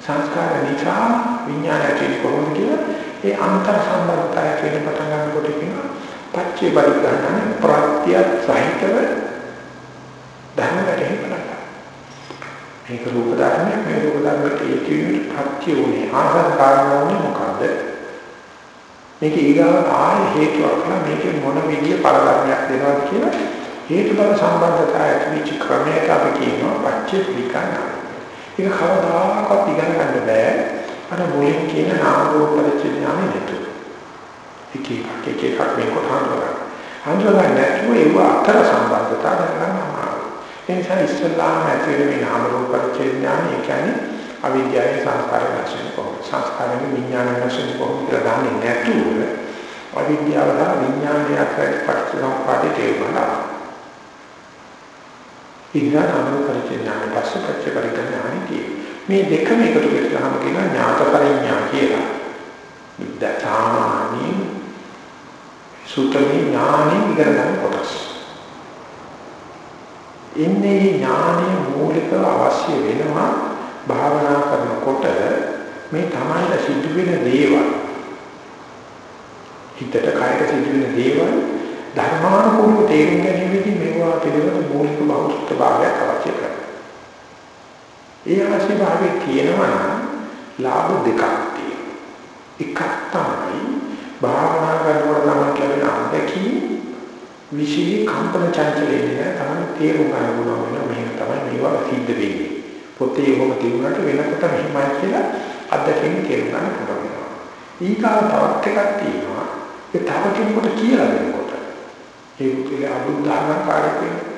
සංස්කාර නිසා විඥාන ඇති වෙන්නේ කොහොමද කියලා ඒ අන්තර් සම්බන්ධතාවය කියන පටන් ගන්නකොට කියනවා පච්චේ පරිග්‍රහණ ප්‍රත්‍ය සහිතව ධර්ම වැඩේ බලන්න. මේක රූප ධර්මයක් මේ රූප ධර්මයට ඒකීවට ප්‍රත්‍ය උනේ ආසන්න කාරණාවනේ මොකද්ද මේක ඊගාව ආය හේතුවක් නම් මේක මොන විදිය පරධර්මයක් දෙනවද කියලා හේතුඵල සම්බන්ධතාවය ඇතිවෙච්ච ක්‍රමයක අපි කියනවා පච්ච විකරණ ඒක කවදාකවත් ඉගෙන ගන්න බෑ. අර මුලින් කියන නාම රූප පරිච්ඡේදයනේ නේතු එක එක එක එකක් මේක හඳුනගන්න. හඳුනගන්න නැතුව ඒව අතර සම්බන්ධතාවය ගන්නවා ඒ නිසා ඉස්සල්ලාම ඇති වෙන මේ නාම රූප පරිච්ඡේද ඥානය කියන්නේ අවිද්‍යාවේ සංස්කාර නැසෙන කොහොමද? සංස්කාරයේ විඥාන නැසෙන කොහොමද කියලා දන්නේ නැතුව අවිද්‍යාව සහ විඥානය අතර පරිච්ඡේදපාතේ තේරුණා. ඉන්නා නාම රූප පරිච්ඡේද ඥානය පස්සේ පච්ච පරිඥානයි මේ දෙකම එකතු කරලාම කියන ඥාත පරිඥා කියලා. විද්‍යාමානි සුතමේ ඥානෙ ඉගෙන ගන්න කොටස්. ඉන්නේ ඥානය මූලික අවශ්‍ය වෙනවා භාවනා කරනකොට මේ තමයි සිදුවෙන දේවල් හිතට කායයට සිදුවෙන දේවල් ධර්මානුකූලව තේරුම් ගැනීමේදී මේවා පිළිබඳ මූලික බෞද්ධ භාවයක් අවශ්‍ය කරනවා. ඒ අවශ්‍ය භාවයේ තියෙනවා නම් ලාභ දෙකක් තියෙනවා. එකක් තමයි භාවනා කරනකොට නම් ලැබෙන අත්දැකීම් විශේෂ කම්පන චංචලයේ තමයි තේරුම් ගන්න පුළුවන් වෙන මේක තමයි මේවා සිද්ධ වෙන්නේ. පොතේ ඔහොම තිබුණාට වෙනකොට මෙහිමයි කියලා අත්දැකීම් තේරුම් ගන්න පුළුවන් වෙනවා. ඊගාව තවත් එකක් තියෙනවා. ඒ තව කෙනෙකුට කියලා දෙනකොට ඒ උත්තරේ අබුද්ධාගාරයක් වෙනවා.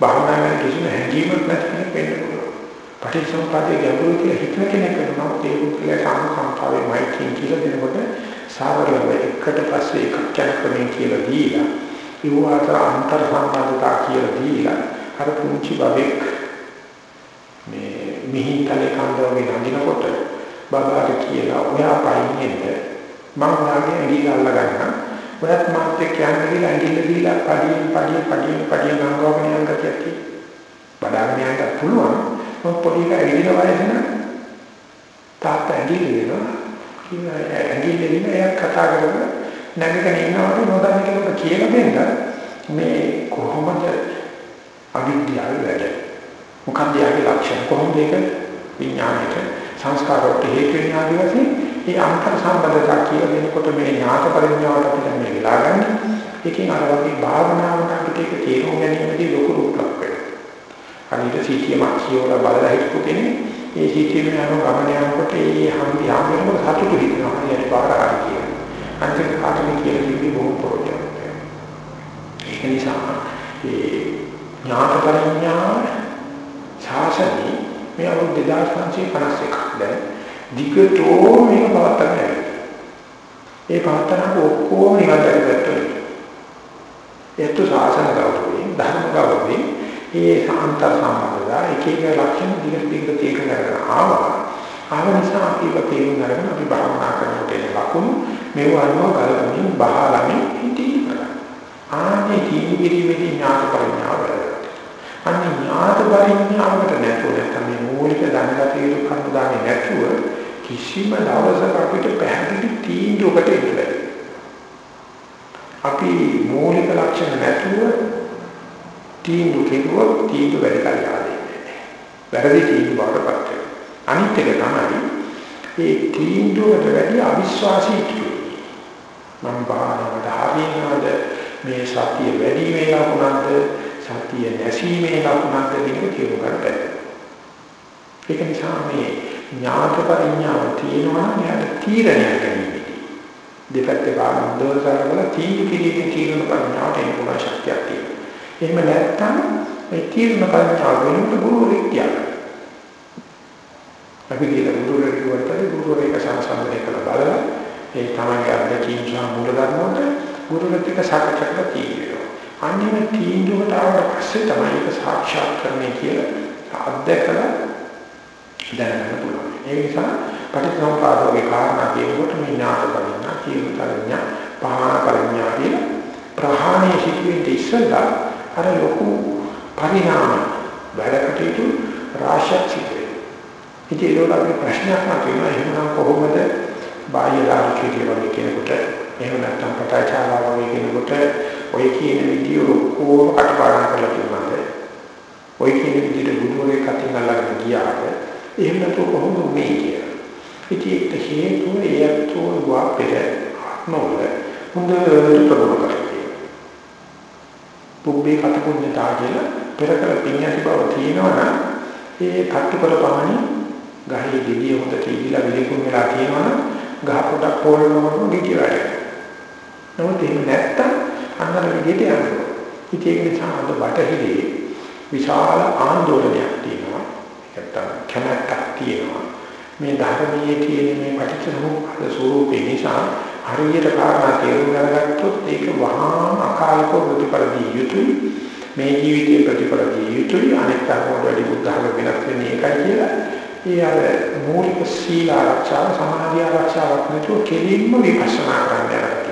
භාවනා කරන කිසිම හැඟීමක් නැති කෙනෙක් වෙන්න පුළුවන්. පටිච්චසමුප්පාදයේ ගැඹුරු කියලා හිතන කෙනෙක් වෙනවා. ඒ උත්තරේ සාමකාමතාවේ මෛත්‍රී කියලා දෙනකොට සාවරව එකට පස්සේ එකක් යනකමින් කියලා දීලා ඒ අතර අන්තර් සම්බන්ධතා කියලා දීලා අර පුංචි බබෙක් මේ මිහින්තලේ කන්දරගේ නගිනකොට බබාට කියලා ඔයා පයින්නේද මම ඔයාගේ ඇඟිල්ල අල්ල ගන්නම් ඔයත් මාත් එක්ක යන්න ගිහලා ඇඟිල්ල දීලා පඩියෙන් පඩියෙන් පඩියෙන් පඩියෙන් ගංගාවගෙන යන ගතියක් තියෙනවා. බඩගෙන යන්න පුළුවන්. මොකද පොඩි එකා ඇඟිල්ල වයසන තාත්තා ඇඟිල්ල දෙනවා. කියලා ඇඟිල්ල දෙන එයා කතා කරගෙන නැගගෙන ඉන්නකොට නොදන්න කෙනෙකුට කියලා දෙන්න මේ කොහොමද අවිද්‍යාව වැඩ? මොකක්ද යාගේ ලක්ෂණ? කොහොමද ඒක? විඥාණයට සංස්කාරවලට හේතු වෙන ආදී වශයෙන් මේ අන්තර් සම්බන්ධතා කියලා දෙනකොට මේ ඥාත පරිඥාවට අපිට මේ වෙලා ගන්න. ඒකෙන් අර වගේ භාවනාවට අපිට ඒක තේරුම් ගැනීමදී ලොකු රුක්ලක් වෙනවා. අනිත් සීතියමක් කියවලා බලලා හිටපු කෙනෙක් ඒ සීතියම යන ගමන යනකොට ඒ හැමි හැමෝම සතුටු හිතනවා. හරියට පාර හරි කියලා. අන්තිම කාටම කියලා කිව්වේ බොහෝ ප්‍රොජෙක්ට් ඒක නිසා ඒ ඥාත පරිඥාව ශාසනයේ මේ අවුරුදු 2551ක් දැන් දිගටම මේක පවත්වාගෙන ඒ පවත්වාගෙන ඔක්කොම නිවන් දැකගත්තා. ඒත් ශාසන ගෞරවයෙන් ධර්ම ගෞරවයෙන් ඒ සාන්තර සම්බන්ධතා එක එක ලක්ෂණ දිගට දිගට තේරුම් ගන්න ආවා. ආව නිසා අපි තේරුම් ගන්න අපි භාවනා කරනකොට එන ලකුණු මේවම ගලපමින් බහලමින් හිතීම. ආනේ තීවිරිවිදි ඥාත පරිඥාව අන්න ඥාත පරිඥාවකට නැතුව නැත්නම් මේ මූලික දැනගත යුතු කරුණු දාන්නේ නැතුව කිසිම දවසක අපිට පැහැදිලි තීන්දුවකට ඉන්නේ අපි මූලික ලක්ෂණ නැතුව තීන්දුව කෙරුවොත් තීන්දුව වැඩි කරලා වැරදි තීන්දුව බවට පත් වෙනවා. අනිත් එක තමයි මේ තීන්දුවට වැඩි අවිශ්වාසී කිව්වේ. මම බාහනකට හරියනවද? මේ සතිය වැඩි වෙලා වුණාද? සතිය නැසීමේ ලකුණක් දෙක කියව ගන්න ඒක නිසා මේ ඥාත පරිඥාව තියෙනවා නම් එයාට තීරණය ගැනීමදී දෙපැත්තේ බාහිර දෝෂාරවල තීන්දුව කිරීමේ තීරණ පරිඥාවට එන පුළුවන් ශක්තියක් තියෙනවා. එහෙම නැත්නම් මේ තීරණ පරිඥාව වෙනුට ගුරුවරයෙක් කියනවා. අපි කියලා ගුරුවරයෙක් වත්තේ ගුරුවරයෙක් සංසන්දනය කළ බලලා ඒ තමයි අධ්‍යක්ෂ සහ මූලධර්ම වලට ගුරුවරයෙක් එක්ක සාකච්ඡා කරලා තියෙනවා. අන්තිම තීන්දුවට ආවට පස්සේ තමයි ඒක සාක්ෂාත් කරන්නේ කියලා අත්දැකලා දැනගන්න පුළුවන්. ඒ නිසා පටිච්චසමුපාදයේ කාරණා කියනකොට මේ ඥාත පරිඥා, කීව පරිඥා, පහාන පරිඥා කියන ප්‍රහාණය සිදුවෙන්නේ ඉස්සෙල්ලා අර ලොකු පරිණාම වැඩකටයුතු රාශියක් සිදු වෙනවා. ඉතින් ඒක අපේ ප්‍රශ්නයක් නැතිවෙනවා එහෙනම් කොහොමද බාහ්‍ය ලාභකීය වගේ කෙනෙකුට එහෙම නැත්නම් පටාචාරා වගේ කෙනෙකුට ඔය කියන විදිය ඔක්කොම කටපාඩම් කරලා තියෙනවාද? ඔය කියන විදිහට ගුරුවරයෙක් අතින් අල්ලගෙන ගියාද? එහෙම නැත්නම් කොහොමද මේ කියලා. ඉතින් ඒක හේතුව ඒත්ෝ වාපෙර නොවල හොඳට ප්‍රබල කරගන්න. පුබ්බේ කටුකුන්දා කියලා පෙර කල පින්යති බව තියෙනවනම් ඒ කට්ටුකල පමණි ගහේ ගෙඩිය හොඳ තීවිලා විලකුම් වෙලා තියෙනවනම් ගහ පොඩක් පොළනවම ගෙඩිය වැඩ. නමුත් එහෙම නැත්තම් අන්නර විදිහට යනවා. ඉතින් ඒක නිසා අද බටහිරේ විශාල ආందోලනයක් තියෙනවා. නැත්තම් කැමැත්තක් තියෙනවා. මේ ධර්මයේ තියෙන මේ පටිච්චසමුප්පාද ස්වરૂපේ නිසා හරියට කාරණා තේරුම් ගන්නගත්තොත් ඒක වහාම අකාලිකව ප්‍රතිඵල දී යුතුයි. මේ ජීවිතයේ ප්‍රතිඵල දී යුතුයි. අනෙක් ධර්ම වලදී බුද්ධ ධර්ම වෙනස් වෙන්නේ ඒකයි කියලා. ඒ අර මූලික සීල ආරක්ෂාව සමාධි ආරක්ෂාවක් නැතුව කෙලින්ම විපස්සනා කරන්න යනවා.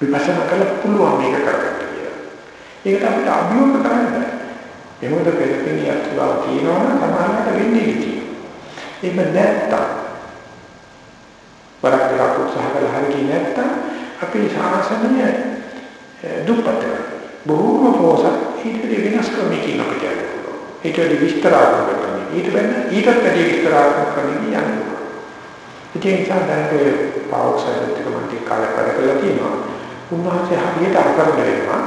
විපස්සනා කරලා පුළුවන් මේක කරගන්න කියලා. ඒකට අපිට අභියෝග කරන්න බෑ. එමුද පෙරපිනිය අත්වා තියෙනවනම් සමානකට වෙන්නේ ඉති. එහෙම නැත්තම් වරක් උත්සාහ කරලා හරියි නැත්තම් අපි ශාසනය eh, දුප්පත් බොහෝම පොසත් ඊට වෙනස් ක්‍රමයකින් අපිට ඊට විස්තර ආරම්භ කරන්න ඊට වෙන ඊටත් වැඩි විස්තරාත්මක කරන්නේ යන්නේ. ඉතින් සාමාන්‍යයෙන් ඔය පෞක්ෂයත් එක මම කාලේ වැඩ කරලා තියෙනවා. උන්වහන්සේ හරියට අකරණ වෙනවා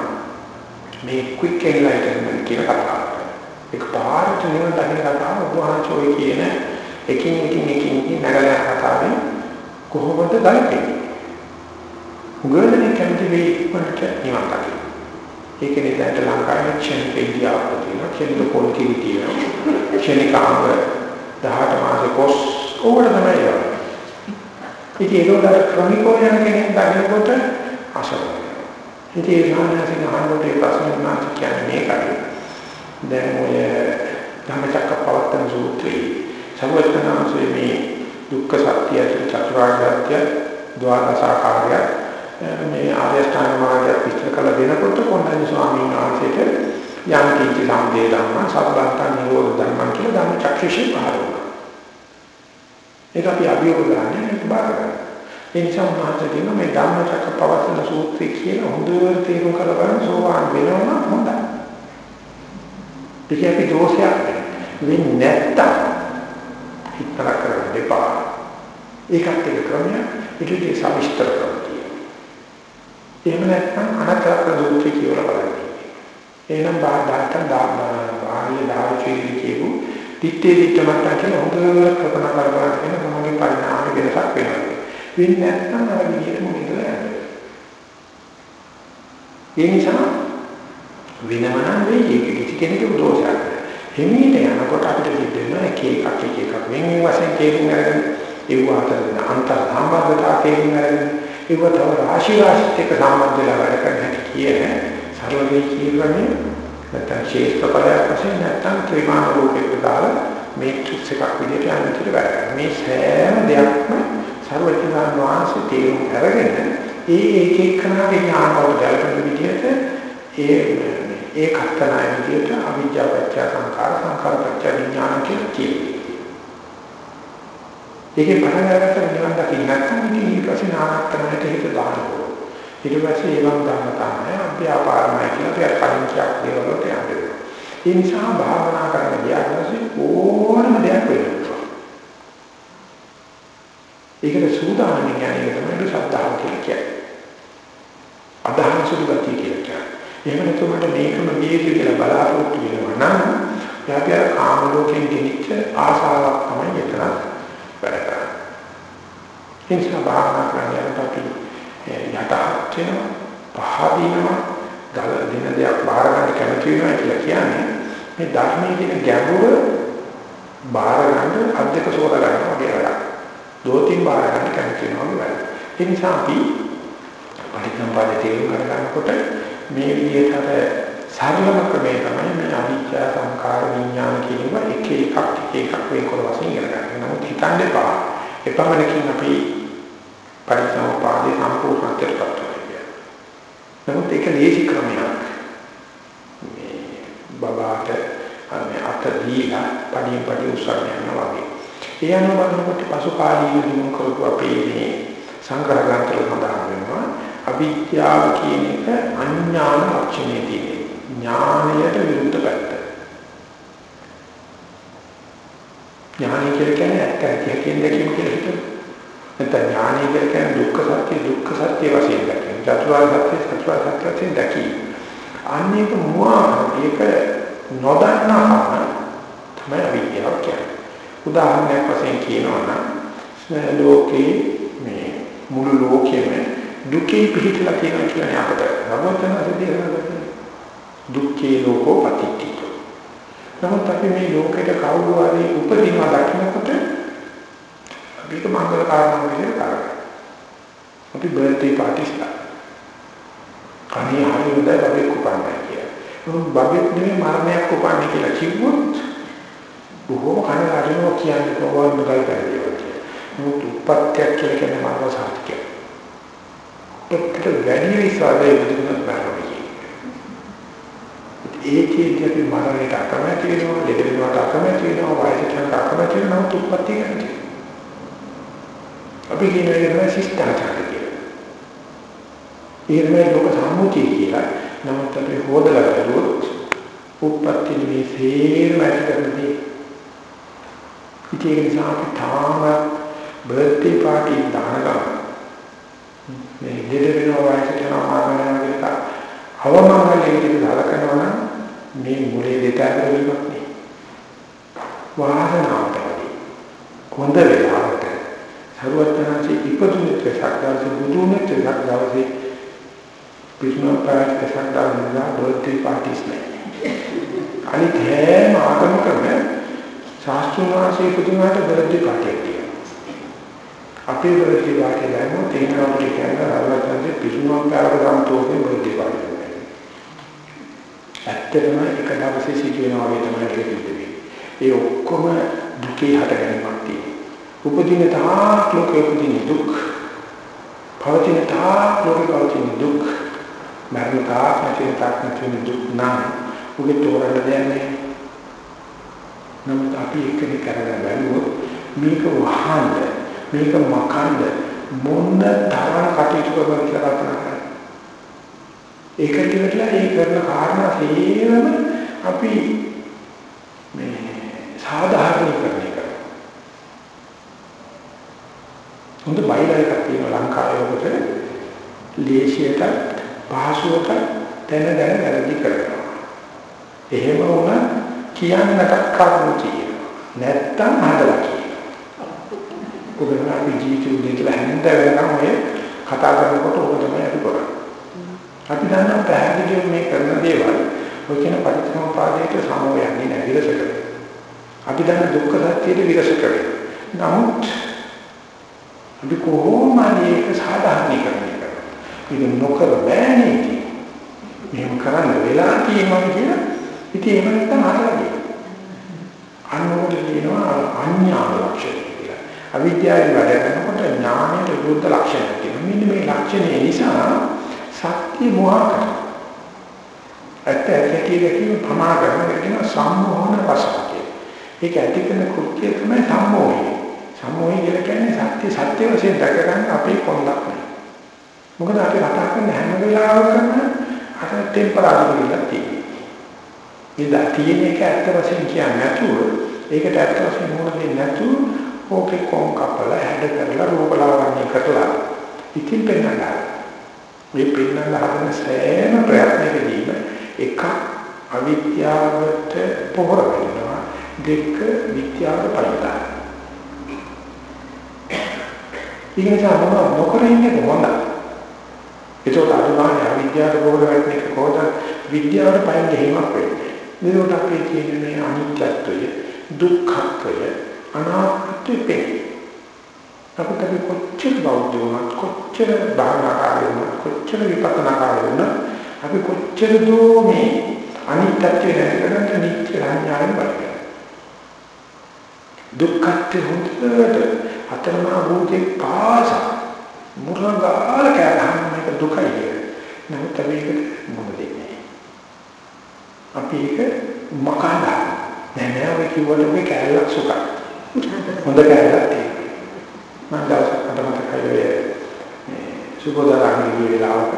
මේ quick enlightenment කියන කතාව. ඒක පාරට නිවන දකින්න කතාව උන්වහන්සේ ඔය කියන එකින් එකින් එකින් එකින් නගලා කතාවෙන් කොහොමද ගලපෙන්නේ? උගලනේ කැමති වෙයි වලට නිවන් දකින්න. ඒක නිදාට ලංකාවේ ක්ෂණික ඉන්දියාවල තියෙනවා ක්ෂණික පොල් කිරි තියෙනවා ක්ෂණික ආංග 18 මාසේ කොස් ඕකට තමයි යන්නේ ඉතින් ඒකට ක්‍රොනිකෝ යන කෙනෙක් දකිනකොට අසරණයි ඉතින් ඒ සාමාන්‍යයෙන් අහනකොට ඒ ප්‍රශ්නේ මාත් කියන්නේ මේකයි දැන් ඔය ධම්මචක්කපවත්තන සූත්‍රයේ සර්වඥාන්සේ මේ දුක්ඛ සත්‍ය චතුරාර්ය සත්‍ය ද්වාදසාකාරය මේ ආර්ය ශ්‍රාවක මාර්ගය විස්තර කළ දෙනකොට කොණ්ඩඤ්ඤ ස්වාමීන් වහන්සේට යම් කිසි සම්දේ ධම්ම සබ්බන්ත නිරෝධ ධර්ම කියලා ධම්ම චක්ෂුෂේ පහළ වුණා. ඒක අපි අභියෝග කරන්නේ මේක බාරගන්න. ඒ නිසා උන්වහන්සේ කියන මේ ධම්මචක්ක පවත්තන සූත්‍රය කියන හොඳට තේරුම් කරගන්න සෝවාන් වෙනවම හොඳයි. ඒක අපි දෝෂයක් වෙන්නේ නැත්තම් හිතර කරන්න දෙපා. ඒකත් එක ක්‍රමයක්. ඒකේ සවිස්තර කරනවා. එහෙම නැත්නම් අනකර දුක්ඛ කියලා බලන්න. එහෙනම් බාහදාට බාහිය දාර්ශනික කියපු තිත්තේ තිත්තමත් කියලා හොඳට කල්පනා කරලා කියන තමගේ පරිණාම වෙනසක් වෙනවා. වෙන්නේ නැත්නම් අර විදිහට මොකද යන්නේ. ඒ නිසා විනමන වෙයි ඒක කිසි කෙනෙකුට දෝෂයක්. හිමීට යනකොට අපිට සිද්ධ එක එකක් එක එකක් වෙන වශයෙන් තේරුම් අරගෙන ඒව අතර වෙන අන්තර් සම්බන්ධතාව තේරුම් අරගෙන ඒක තව රාශි රාශිත් එක්ක සම්බන්ධ වෙලා වැඩ කරන හැටි කියන සරලවේ කියවන්නේ නැත්නම් ශේෂ්ඨ පදයක් වශයෙන් නැත්නම් ත්‍රිමාන රූපයකට දාලා මේට්‍රික්ස් එකක් විදිහට අනිතර වැඩ කරනවා. මේ සෑම දෙයක්ම සර්වඥාන් වහන්සේ තේරුම් අරගෙන ඒ ඒක එක්කනාගේ ඥානවල ගැලපෙන විදිහට ඒ ඒ කත්තනාය විදිහට අවිජ්ජා පත්‍ය සංකාර සංකාර පත්‍ය විඥාන කියලා කියනවා. ඒකේ පටන් අරගත්ත නිවන් දකින්න නැත්නම් ඉතින් ඊට පස්සේ නානත්තමකට හිත දානවා. ඊට පස්සේ ඒවම් ගන්න තමයි අභ්‍යාපාරමයි කියලා දෙයක් කලින් කියක් දේවල්ට යන්නේ. ඒ නිසා භාවනා කරන ගියාට ඕනම දෙයක් වෙනවා. ඒකට සූදානම් කියන්නේ තමයි ශ්‍රද්ධාව කියලා කියන්නේ. අදහන සුළු ගතිය කියලා කියන්නේ. එහෙම නැත්නම් මට මේකම වේවි කියලා බලාපොරොත්තු වෙනවා නම් යාපිය කාම ලෝකෙන් ගෙනිච්ච ආසාවක් තමයි මෙතන වැඩ කරන්නේ. ඒ නිසා භාවනා කරනකොට අපි යටහත් වෙනවා, පහදිනවා, දල දින දෙයක් බාර ගන්න කැමති වෙනවා කියලා කියන්නේ මේ ධර්මයේ තියෙන ගැඹුර බාර ගන්න අධ්‍යක සෝද ගන්නවා වගේ වැඩක්. දෝතින් බාර ගන්න කැමති වෙනවා වගේ වැඩක්. ඒ නිසා අපි පරිණාමපාද තේරුම් ගන්නකොට මේ විදිහට අර සරලම ක්‍රමය තමයි මේ අවිද්‍යා සංකාර විඥාන කියනවා එක එකක් එක එකක් වෙනකොට වශයෙන් ඉගෙන ගන්න. නමුත් හිතන්න එපා. එපමණකින් අපි පරිසම්පාදේ සම්පූර්ණත්වයට පත් වෙනවා. නමුත් ඒක ලේසි ක්‍රමයක්. මේ බබාට මේ අත දීලා පඩියෙන් පඩිය උස්සන්න යනවා වගේ. ඒ අනුව බලනකොට පසු කාලීන දිනු කරපු අපේ මේ සංග්‍රහ ග්‍රන්ථවල සඳහන් වෙනවා අවිද්‍යාව කියන එක අඥාන ලක්ෂණයේ තියෙන. ඥානයට විරුද්ධ පැත්ත. ඥානය කියලා කියන්නේ ඇත්ත ඇති කියන දෙකම කියලා හිතමු. නැත්නම් ඥානය කියලා කියන්නේ දුක්ඛ සත්‍ය දුක්ඛ සත්‍ය වශයෙන් දැකීම. චතුරාර්ය සත්‍ය චතුරාර්ය සත්‍ය වශයෙන් දැකීම. අන්නේක මුවා ඒක නොදන්නාම තමයි අවිද්‍යාව කියන්නේ. උදාහරණයක් වශයෙන් කියනවා නම් ලෝකේ මේ මුළු ලෝකෙම දුකේ පිහිටලා තියෙනවා කියන්නේ අපට රබෝතනසදී කරනවා දුක්ඛේ ලෝකෝ පතිට්ඨිත. නමුත් අපි මේ ලෝකෙට කවුරු හරි උපදිනවා දකින්නකොට අපිට මංගල කාරණා විදිහට කරගන්න. අපි බර්ත්ඩේ පාටිස් ගන්න. කණේ හරි හොඳයි බබෙක් උපන්නයි කියලා. නමුත් බබෙක් නෙමෙයි මරණයක් උපන්නේ කියලා කිව්වොත් බොහෝම කනගාටුවක් කියන්නේ කොහොමද මොකයි කරන්නේ කියලා. නමුත් උපත්යක් කියලා කියන්නේ මානව සාහිත්‍යය. ඒකට වැඩි විශ්වාසය බුදුන් වහන්සේ ඒකේදී අපි මරණයට අකමැති වෙනවා, ලෙඩ වෙනවට අකමැති වෙනවා, වයසට යනට අකමැති වෙනවා, උත්පත්ති කරන්නේ. අපි කියන එක තමයි ශිෂ්ටාචාරය කියලා. ඊර්මේ ලෝක සම්මුතිය කියලා. නමුත් අපි හොදලා බලුවොත් උත්පත්ති මේ සේරම ඇති කරන්නේ ඉතින් ඒ නිසා අපි තාම බර්ත්ඩේ පාටි දානවා. මේ ගෙදර වෙනවා වයසට යනවා මාර්ගයන කියලා අවමංගලයේ විදිහට හලකනවා නම් මේ මුලේ දෙතර වීමක් නේ. වාහනාවට වගේ. හොඳ වෙලාවට සරුවත්තරන්සේ ඉපදුනේ ත්‍රිසක් දවසේ බුදුනේ ත්‍රිසක් දවසේ පිරිනොම් පාට ත්‍රිසක් දවසේ බර්ත්ඩේ පාටිස් නෑ. අනිත් හැම ආගමකම ශාස්ත්‍රඥාන්සේ පුදුමාට බර්ත්ඩේ පාටියක් තියෙනවා. අපේ බර්ත්ඩේ පාටිය ගන්න තේනවා කියන්නේ රවට්ටන්නේ පිරිනොම් පාට සම්තෝෂේ බර්ත්ඩේ පාටිය. ඇත්තටම එක දවසේ සිදු වෙනවා වගේ තමයි ඒක සිද්ධ ඒ ඔක්කොම දුකේ හට ගැනීමක් තියෙනවා. උපදින තාක් ලෝකේ උපදින දුක්, පවතින තාක් ලෝකේ පවතින දුක්, මරණ තාක් නැතින තාක් නැතින දුක් නම් උගේ තෝරන්න දෙන්නේ. නමුත් අපි එක්කෙනෙක් කරගෙන බැලුවොත් මේක වහන්න, මේක මකන්න මොන තරම් කටයුතු කරනවද කියලා කල්පනා කරන්න. ඒක කියලා ඒ කරන කාරණා හේම අපි මේ සාධාරණීකරණය කරනවා. හොඳ බයිලා එකක් තියෙනවා ලංකාවේ ඔබට ලේසියට පහසුවට දැන දැන වැරදි කරනවා. එහෙම වුණා කියන්නට කරුණු තියෙනවා. නැත්තම් හදලා කියනවා. ඔබලා අපි ජීවිතේ දෙකලා හැන්ද වෙනකම් ඔය කතා කරනකොට ඔබ තමයි අපි කරන්නේ. අපි දන්නවා පැහැදිලිව මේ කරන දේවල් ඔය කියන පරිත්‍යාගපාදයට සමවයන්නේ නැහැ විරසකරේ. අපි දන්න දුක්ඛ සත්‍යයට විරසකරේ. නමුත් අපි කොහොමද ඒක සාධාරණීකරණය කරන්නේ? මේක නොකර බෑනේ. මෙහෙම කරන්න වෙලා තියෙනවා කියලා ඉතින් එහෙම නැත්නම් හරවන්නේ. අන්නෝට කියනවා අඥාන ලක්ෂණ කියලා. අවිද්‍යාවෙන් වැඩ කරනකොට ඥානයට විරුද්ධ ලක්ෂණයක් තියෙනවා. මෙන්න මේ ලක්ෂණය නිසා සත්‍ය මොහා කරනවා. ඇත්ත ඇති කියන ප්‍රමා කරන කියන සම්මෝහන වශයෙන්. ඒක ඇති කරන කෘත්‍ය තමයි සම්මෝහය. සම්මෝහය කියලා කියන්නේ සත්‍ය සත්‍ය වශයෙන් දැක ගන්න අපේ කොන්දක් නෙවෙයි. මොකද අපි කතා කරන හැම වෙලාවකම අර ටෙම්පරරි කියලා තියෙනවා. ඒ තියෙන එක ඇත්ත වශයෙන් කියන්නේ නැතුව ඒකට ඇත්ත වශයෙන් මොන දෙන්නේ නැතුව ඕකේ කොම් කපලා හැඩ කරලා රූපලාවන්‍ය කරලා ඉතින් පෙන්නනවා. මේ පෙන්නන හදන සෑම ප්‍රයත්නකදීම එක අවිද්‍යාවට පොහොර වෙනවා දෙක විද්‍යාවට පරිදා. ඉගෙන ගන්න නොකර ඉන්නේ කොහොමද? ඒකට අදුමාන අවිද්‍යාවට පොහොර වෙන එක කොහොමද විද්‍යාවට පයින් ගහීමක් වෙන්නේ. මේකට අපි කියන්නේ මේ අනිත්‍යත්වය, දුක්ඛත්වය, අනාත්මත්වය පෙන්නේ. අපිට අපි කොච්චර බෞද්ධ වුණත් කොච්චර භාවනාකාරී වුණත් කොච්චර විපස්සනාකාරී වුණත් අපි කොච්චර දෝ මේ අනිත්‍යත්වය දැනගන්න නිත්‍ය සංඥාවෙන් බලනවා දුක්ඛත්‍ය හොඳට අතරමා භූතේ පාස මුරගාල කෑගහන මේක දුකයි නමුත් අපි ඒක මොකද දෙන්නේ? අපි ඒක මකනවා නෑ නෑ ඔය කිව්වට ඔය කෑල්ලක් සුඛයි හොඳ කෑල්ලක් තියෙනවා මම දවසක් මතකයි ඔය මේ සුබෝධාරාමයේ ගිය වෙලාවක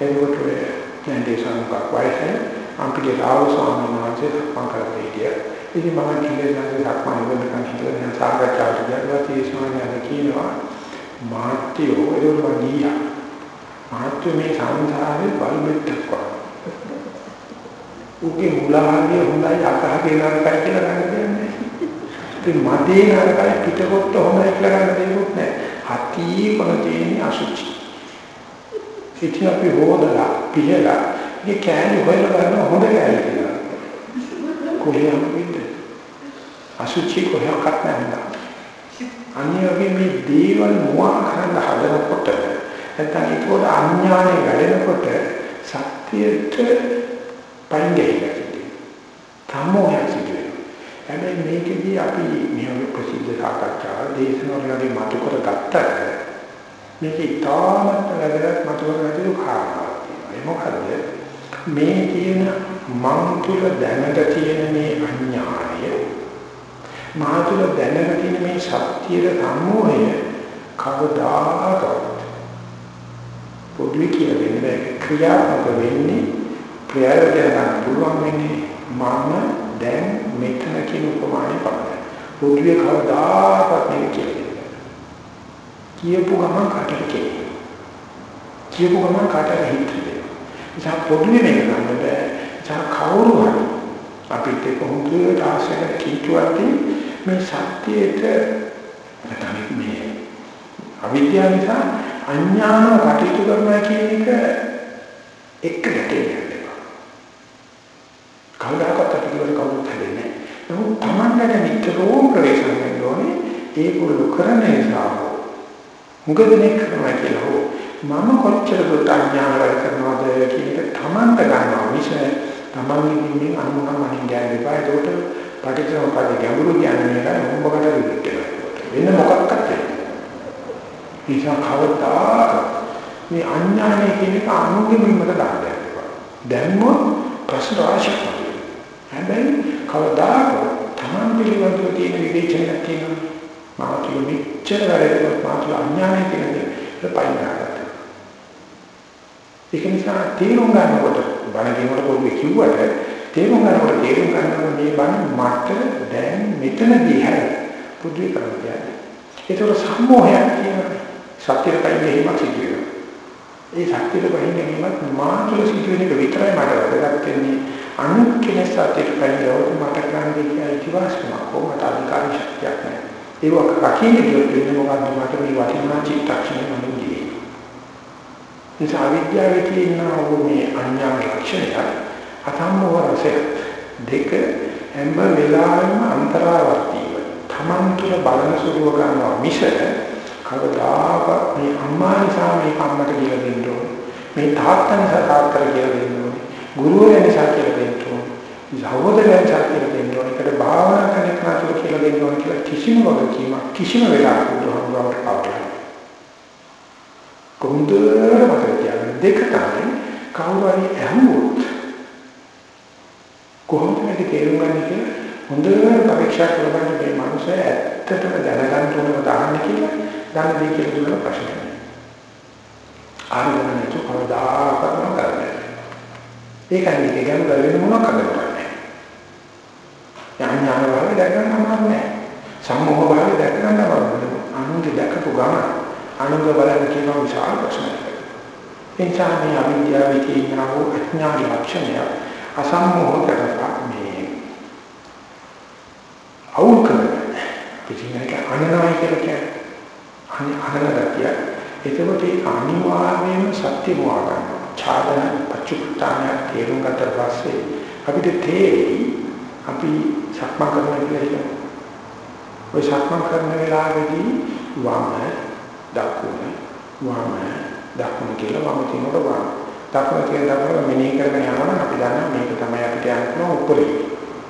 එතකොට ඔය නැන්දේ සම්පක් වයසේ අපිට රාව ස්වාමීන් වහන්සේ සක්මන් කරලා හිටියා. ඉතින් මම කිව්වේ නැන්දේ සක්මන් වෙනකන් හිටලා දැන් සාකච්ඡාවට ගියා. ඒ ස්වාමීන් කියනවා මාත්‍යෝ ඒක වගියා. මාත්‍ය මේ සංසාරේ බලමිටක් වගේ. උගේ මුලාගේ හොඳයි අකහගේ නරකයි කියලා ගන්න දෙන්නේ. ඉතින් මතේ නරකයි පිටකොත් හොඳයි කියලා ගන්න දෙයක් නැහැ. හති කොන තියෙන අසුචි. ඉතින් අපි හොදලා පිළලා මේ කෑලි හොයලා ගන්න හොඳ කෑලි කියලා. කොහේම වෙන්නේ. අසුචි කොහොමවත් නැහැ. අනිවාර්යයෙන් මේ දේවල් මොවා කරන්න හදනකොට නැත්නම් ඒකෝට අඥානෙ වැඩෙනකොට සත්‍යයට පයින් ගිහිලා සිටිනවා. තමෝහයක් සිදුවේ. හැබැයි මේකෙදී අපි මේ ප්‍රසිද්ධ සාකච්ඡා දේශනාවලදී මතු කරගත්ත මේක ඉතාමත් වැදගත් මතු කරගන්න කාරණාවක් තියෙනවා. මොකද මේ කියන මං තුල දැනට තියෙන මේ අඥානය මා තුල දැනට තියෙන මේ සත්‍යයේ සම්මෝහය කවදාකවත් පොදුවේ කියලා වෙන්නේ ක්‍රියාත්මක වෙන්නේ ප්‍රයෝජන ගන්න පුළුවන් වෙන්නේ මම දැන් මෙතන කියන උපමානේ පමණයි. පොදුවේ කවදාකවත් නෙවෙයි කියන්නේ. කියපු ගමන් කාටද කියන්නේ. කියපු ගමන් කාටද හිතන්නේ. ඉතින් පොදුවේ මේක ගන්න බෑ. ඉතින් කවුරු හරි අපිට කොහොමද ආශ්‍රය කීටුවත්ටි මේ සත්‍යයට නැත්නම් මේ අවිද්‍යාව නිසා අඥානව කටයුතු කරනවා කියන එක එක්ක ගැටෙන්නේ. කවදාකවත් අපි කියවල කවුරුත් හැදෙන්නේ නැහැ. නමුත් Tamannට නිතරම ප්‍රවේශ කරන්න ඕනේ ඒගොල්ලෝ කරන නිසා මුගදෙනෙක් කරනවා කියලා හෝ මම කොච්චර දුරට අඥාන වැඩ කරනවද කියන එක Tamannට ගන්නවා මිස Tamanගේ ඉන්නේ අනුමම මනින් ගෑ දෙපා ඒකට පටිච්චසමුප්පාද ගැඹුරු කියන්නේ නේද මොකකට විදිහට වෙන මොකක්වත් නැහැ. නිසා කවදාක මේ අඥානය කියන එක අනුගේ බිම්මට දාන්න යනවා. දැන්මොත් ප්‍රශ්න රාශියක් හැබැයි කවදාක Taman පිළිබඳව තියෙන විවේචනයක් තියෙනවා. මම කිය මෙච්චර වැඩකට මම කිය අඥානය කියන දේ පයින් ගන්නවා. ඒක නිසා තේරුම් ගන්නකොට බණ කියනකොට පොඩි කිව්වට තේරුම් ගන්නකොට තේරුම් ගන්නවා මේ බණ මට දැන් මෙතනදී හැර පුදුයි කරන්නේ. ඒක සම්මෝහයක් කියන සත්‍යයට පයින් සිදු වෙනවා. ඒ සත්‍යයට පයින් ගැනීමත් මාතුල සිදුවෙන එක විතරයි මට වැදගත් වෙන්නේ. අනුත් කෙනෙක් සත්‍යයට පයින් යවුවොත් මට කරන්නේ කියලා ඉතිවාසමක් කොහොමද අධිකාරී ශක්තියක් නැහැ. ඒක රකින්න ගියොත් වෙන්නේ මොකද්ද මට මේ වටිනා චිත්තක්ෂණය මනින්නේ. නිසා අවිද්‍යාවේ තියෙන මේ අඥාන ලක්ෂණය අතම්මව රසය දෙක හැම වෙලාවෙම අන්තරාවර්තීව තමන් තුළ බලන සුළුව ගන්නවා මිස කවදාකවත් මේ අම්මා නිසා මේ අම්මට කියලා දෙන්න ඕනේ මේ තාත්තා නිසා තාත්තට කියලා දෙන්න ඕනේ ගුරුවරයා නිසා කියලා දෙන්න ඕනේ සහෝදරයා නිසා කියලා දෙන්න ඕනේ ඒකට භාවනා කරන කෙනාට කියලා දෙන්න ඕනේ කියලා කිසිම වගකීමක් කිසිම වෙලාවක බුදුහාමුදුරුවෝ පාවලා කොහොමද මතක තියාගන්න දෙක තමයි කවුරු හරි ඇහුවොත් කොහොමද මේක තේරුම් ගන්න කියලා හොඳට පරීක්ෂා කරගන්න මේ මනුස්සය ඇත්තටම දැනගන්න ඕනම දාන්න කියලා දන්න දෙය කියලා දුන්න ප්‍රශ්නයක්. ආරම්භ නැතු කවදාකවත් කරන්නේ. ඒකයි මේක ගැන වෙන මොනවද කරන්නේ. ඥාන භාවය දැනගන්න අමාරු නෑ. සම්මෝහ භාවය දැනගන්න අමාරු. අනුන්ගේ දැකපු ගමන අනුන්ගේ බලන කියන විශාල ප්‍රශ්නයක්. එනිසා මේ අවිද්‍යාවේ තියෙන අඥාන ලක්ෂණය අසම්මෝහ කරපා මේ අවුල් කරන පිටිනක අනනවයි කියලා කියන්නේ අනනගතිය එතකොට ඒ අනිවාර්යයෙන්ම සත්‍ය මොවා ගන්නවා ඡාදන පච්චුප්තාන තේරුම් ගන්න පස්සේ අපිට තේරෙයි අපි සක්මන් කරනවා කියලා හිතමු ඔය සක්මන් කරන වෙලාවේදී වම දකුණ වම දකුණ කියලා වම තිනකොට වම දකුණ කියන දකුණ මෙනෙහි කරගෙන යනවා අපි දන්නවා මේක තමයි අපිට යන්න උඩරේ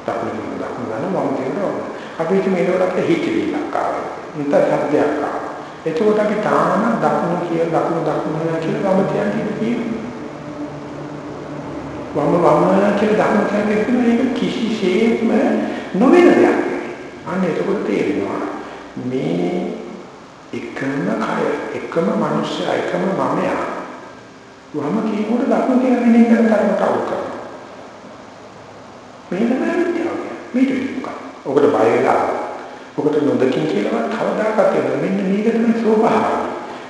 දකුණ දකුණ ගන්න වම තිනකොට අපි හිතමු ඒකට අපිට හිතවිල්ලක් ආවා. නිතර හදයක් ආවා. එතකොට අපි තාම දකුණු කියලා දකුණු දකුණු කියලා වම කියන්නේ තියෙනවා. වම වම කියලා දකුණු කියන්නේ මේක කිසිසේත්ම නොවන දෙයක්. අන්න එතකොට තේරෙනවා මේ එකම කය එකම මනුෂ්‍ය එකම මමයා වම කියනකොට දකුණු කියලා මෙනෙහි කරන තරමට අවුල් කරනවා. මේ තමයි විද්‍යාව. මේක මොකක්ද? ඔකට බය වෙලා ඔකට නොදකින් කියලාවත් කවදාකවත් වෙන්නේ මෙන්න මේක තමයි ස්වභාවය.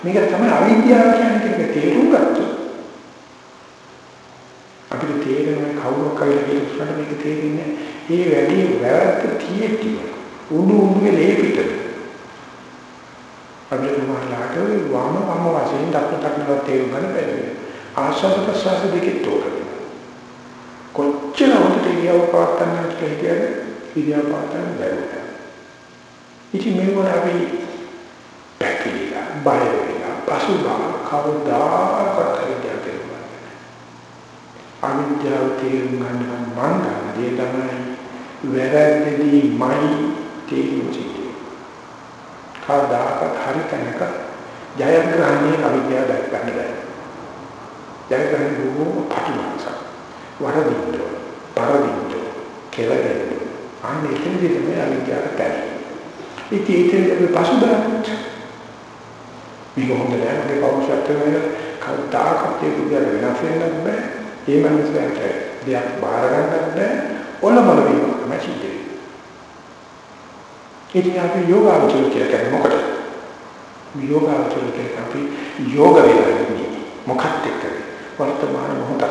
මේක තමයි අවිද්‍යාව කියන්නේ ඒක තේරුම් ගත්තොත් අපිට තේරෙන කවුරු කයිලා කියනකොට මේක තේරෙන්නේ ඒ වැඩි වැරද්ද තියෙටි උඩු උඩුවේ ලේපිට අපිට මොනවාලාට වම වම වශයෙන් දක්න දක්නවත් තේරුම් ගන්න බැහැ. ආශ්වාස ප්‍රශ්වාස දෙකේ තෝරන කොච්චර හොඳට ඉරියව් පවත්වන්න කියලා හිතන්නේ ඉරියාපාතෙන් බැලුවා. ඉතින් මේවල අපි පැකිලිලා බය වෙලා පසුබා කවදාකවත් හරියට තේරුම් අවිද්‍යාව තේරුම් ගන්න මං දේ තමයි වැරද්දදී මයි තේරුම් සිටියේ. කවදාකවත් හරි තැනක ජයග්‍රහණයේ අවිද්‍යාව දැක් ගන්න බැහැ. ජයග්‍රහණ බොහෝ පටිමාංශ. වරදින්න, පරදින්න, කෙලගෙන අන්න එතනදී තමයි අවිද්‍යාව පැරෙන්නේ. ඉතින් ඒකේ අපි පසුබාහට මේක හොඳ නෑ මගේ පෞරුෂත්වය වෙන කවදාකවත් ඒක උදේ වෙනස් වෙන්න බෑ. ඒ මනසට දෙයක් බාර ගන්නත් බෑ. ඔලමල වීම තමයි සිද්ධ වෙන්නේ. ඉතින් අපි යෝගාවචර කියලා කියන්නේ මොකටද? යෝගාවචර කියන්නේ අපි යෝග වෙලා ඉන්නේ. මොකක්ද එක්ක? වර්තමාන මොහොතත්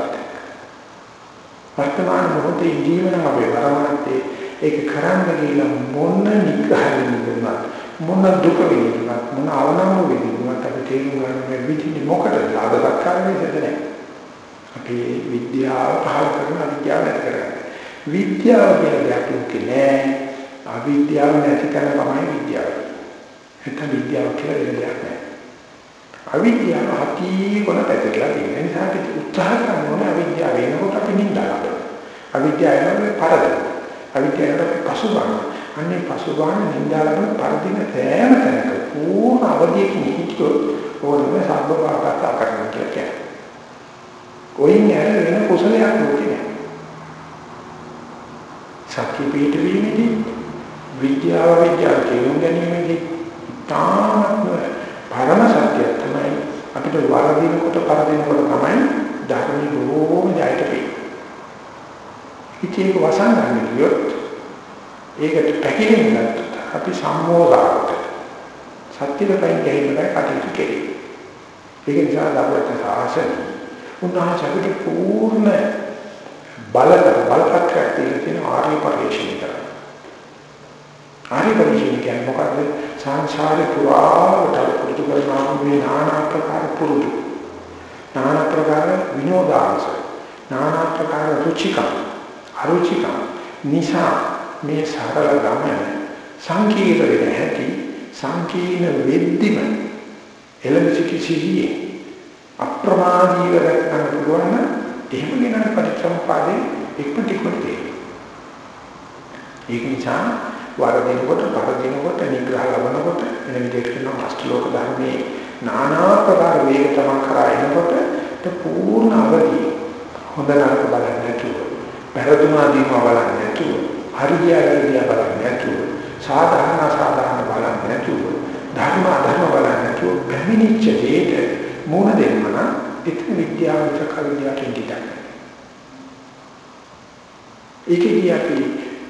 වර්තමාන මොහොතේ ජීවන අපේ වරමත්තේ ඒක කරන්න ගිහිල්ලා මොන නිග්‍රහයෙන් දුන්නා මොන දුක විඳිනවත් මොන අවනම්ම විඳිනවත් අපි තේරුම් ගන්න මේ විදිහේ මොකටද ලාභ සත්කාර වෙන්නේ නැහැ. අපි විද්‍යාව පහල කරන අවිද්‍යාව නැති කරගන්න. විද්‍යාව කියලා දෙයක් නෑ. අවිද්‍යාව නැති කරන තමයි විද්‍යාව. ඒක විද්‍යාව කියලා වෙන දෙයක් නෑ. අවිද්‍යාව හති කොන පැතිරලා තියෙන නිසා අපි උත්සාහ කරන ඕනේ අවිද්‍යාව වෙනකොට අපි නිඳා ගන්නවා. අවිද්‍යාව වෙනකොට පරදෙන. අවිද්‍යාව වෙනකොට පසුබාන. අන්නේ පසුබාන නිඳා ගන්න පරදින සෑම තැනක පූර්ණ අවධියකින් හිටියොත් ඕනම සම්බවාගත කරන්න කියලා කියනවා. කොයින් ඇර වෙන කුසලයක් නෙවෙයි නෑ. සත්‍ය පිට වීමේදී විද්‍යාව විද්‍යාව තේරුම් ගැනීමේදී තාමත්ම පරම සත්‍ය තමයි අපිට වරදිනකොට පරදිනකොට තමයි ධර්මයේ බොහෝම ජයට වෙන්නේ. ඉතින් ඒක වසංගන්න කියොත් ඒකට පැකිලෙන්න ගත්තොත් අපි සම්මෝධාවට සත්‍යෙට පයින් ගිහින් කටයුතු කෙරේ. ඒක නිසා දවල්ට සාසන උන්වහන්සේ අපිට පූර්ණ බලක බලපත්‍රයක් තියෙන ආර්ය පරිශ්‍රණය කරා. ආර්ය පරිශ්‍රණය කියන්නේ මොකද්ද? සංසාරේ පුරාවට පුරුදු කරනා මේ নানা ආකාර පුරුදු. নানা ආකාර විනෝදාංශ. নানা ආකාර රුචිකම්. අරුචිකම්. නිසා මේ සරල ගමන සංකීර්ණ වෙන හැටි සංකීර්ණ වෙද්දිම එළඹ සිටියේ අප්‍රමාදීව ගන්න පුළුවන් නම් එහෙම ගෙනන පරිසම්පාදේ එක්පටිකොට ඒක නිසා වරදිනකොට වරදිනකොට නිග්‍රහ ලබනකොට වෙන විදිහට කියනවා අෂ්ටලෝක ධර්මයේ নানা ප්‍රකාර වේග තමන් කරා එනකොට පූර්ණ අවදි. හොඳ නරක බලන්නේ නැතුව පෙරදුනාදීම බලන්නේ නැතුව හරියයි බලන්නේ නැතුව සාධාරණ සාධාරණ බලන්නේ නැතුව ධර්ම අධර්ම බලන්නේ නැතුව පැමිණිච්ච දෙයට මොන දෙන්න නම් එතන විද්‍යාව විතර විද්‍යාවට ඉඳිටක් ඒකදී අපි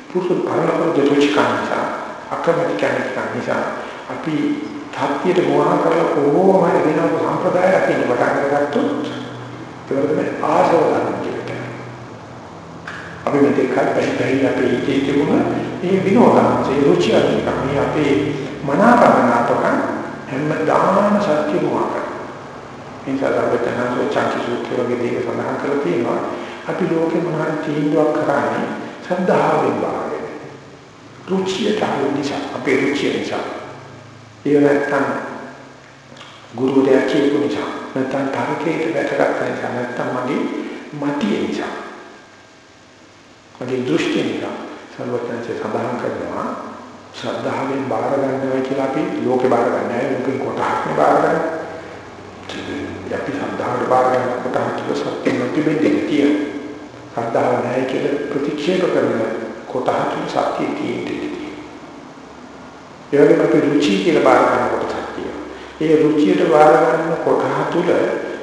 පුරුදු පරණ දෙතුචිකාන්තා අකමැති කෙනෙක් නිසා අපි තාත්තියට මොහා කරලා කොහොම හරි වෙනම සම්ප්‍රදායක් අපි පටන් ගත්තොත් ඒකට ආශව ගන්න කියලා. අපි මෙතෙක් කල් පැහැදිලි අපේ ඉතේ තිබුණ මේ විනෝදාංශේ රුචි අධිකමී අපේ මනාපමනාපක හැමදාම සත්‍ය මොහා කරනවා. නිසා තමයි චාන්ති සූත්‍ර වගේ දේක සඳහන් කරලා තියෙනවා. අපි ලෝකේ මොනවාරි තීන්දුවක් කරන්නේ ශ්‍රද්ධාවෙන් බාරගෙන. රුචියට අනුව නිසා අපේ රුචිය නිසා. ඒ නැත්තම් ගුරුවරයා කියපු නිසා නැත්තම් තරකයට වැටගත්ත නිසා නැත්තම් මගේ මතිය නිසා. මගේ දෘෂ්ටි නිසා සර්වඥාන්සේ සඳහන් කරනවා ශ්‍රද්ධාවෙන් බාර ගන්නවා කියලා අපි ලෝකේ බාර ගන්න නැහැ ලෝකෙන් කොටහක්නේ බාර ගන්න. අපි ශ්‍රද්ධාවට බාර ගන්න කොටහක් කියලා සත්‍ය නොතිබෙන්නේ කියලා. ශ්‍රද්ධාව නැහැ කියලා ප්‍රතික්ෂේප කරන කොටහකින් සත්‍ය තියෙන්නේ. ඒ වගේම අපි රුචි කියලා බාර ගන්න කොටසක් තියෙනවා. ඒ රුචියට බාර ගන්න කොටහ තුල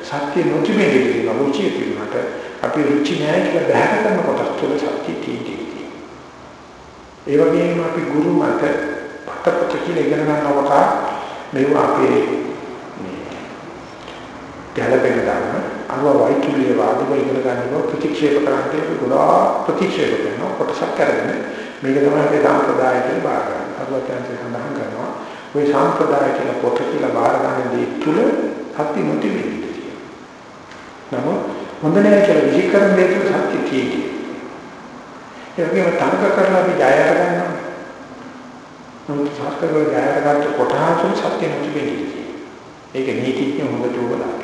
සත්‍ය නොතිබෙන්නේ කියලා රුචිය පිළිමට අපි රුචි නැහැ කියලා බහැර කරන කොටස් තුල සත්‍ය තියෙන්නේ. ඒ වගේම අපි ගුරු මත පතපත කියලා ඉගෙන ගන්නකොට මේවා අපේ ගැළපෙන ධර්ම අනුව වෛතුලිය වාදව ඉගෙන ගන්නවා ප්‍රතික්ෂේප කරන්නේ ගොඩාක් ප්‍රතික්ෂේප කරනවා කොටසක් කරගෙන මේක තමයි අපේ සම්ප්‍රදාය කියලා බාර ගන්න. අරුවත්යන්සේ සඳහන් කරනවා ওই සම්ප්‍රදාය කියලා කොට කියලා බාර ගන්න දේ තුල සත්‍ය නොතිබෙන්නේ කියලා. නමුත් හොඳ නැහැ කියලා විචිකරන දේ තුල සත්‍ය තියෙන්නේ. ඒ වගේම තර්ක කරලා අපි ජය ගන්නවා. නමුත් සාස්ත්‍රවල ජය ගන්න කොටහසු සත්‍ය නොතිබෙන්නේ. ඒක නීතිඥ හොඳට උගලා.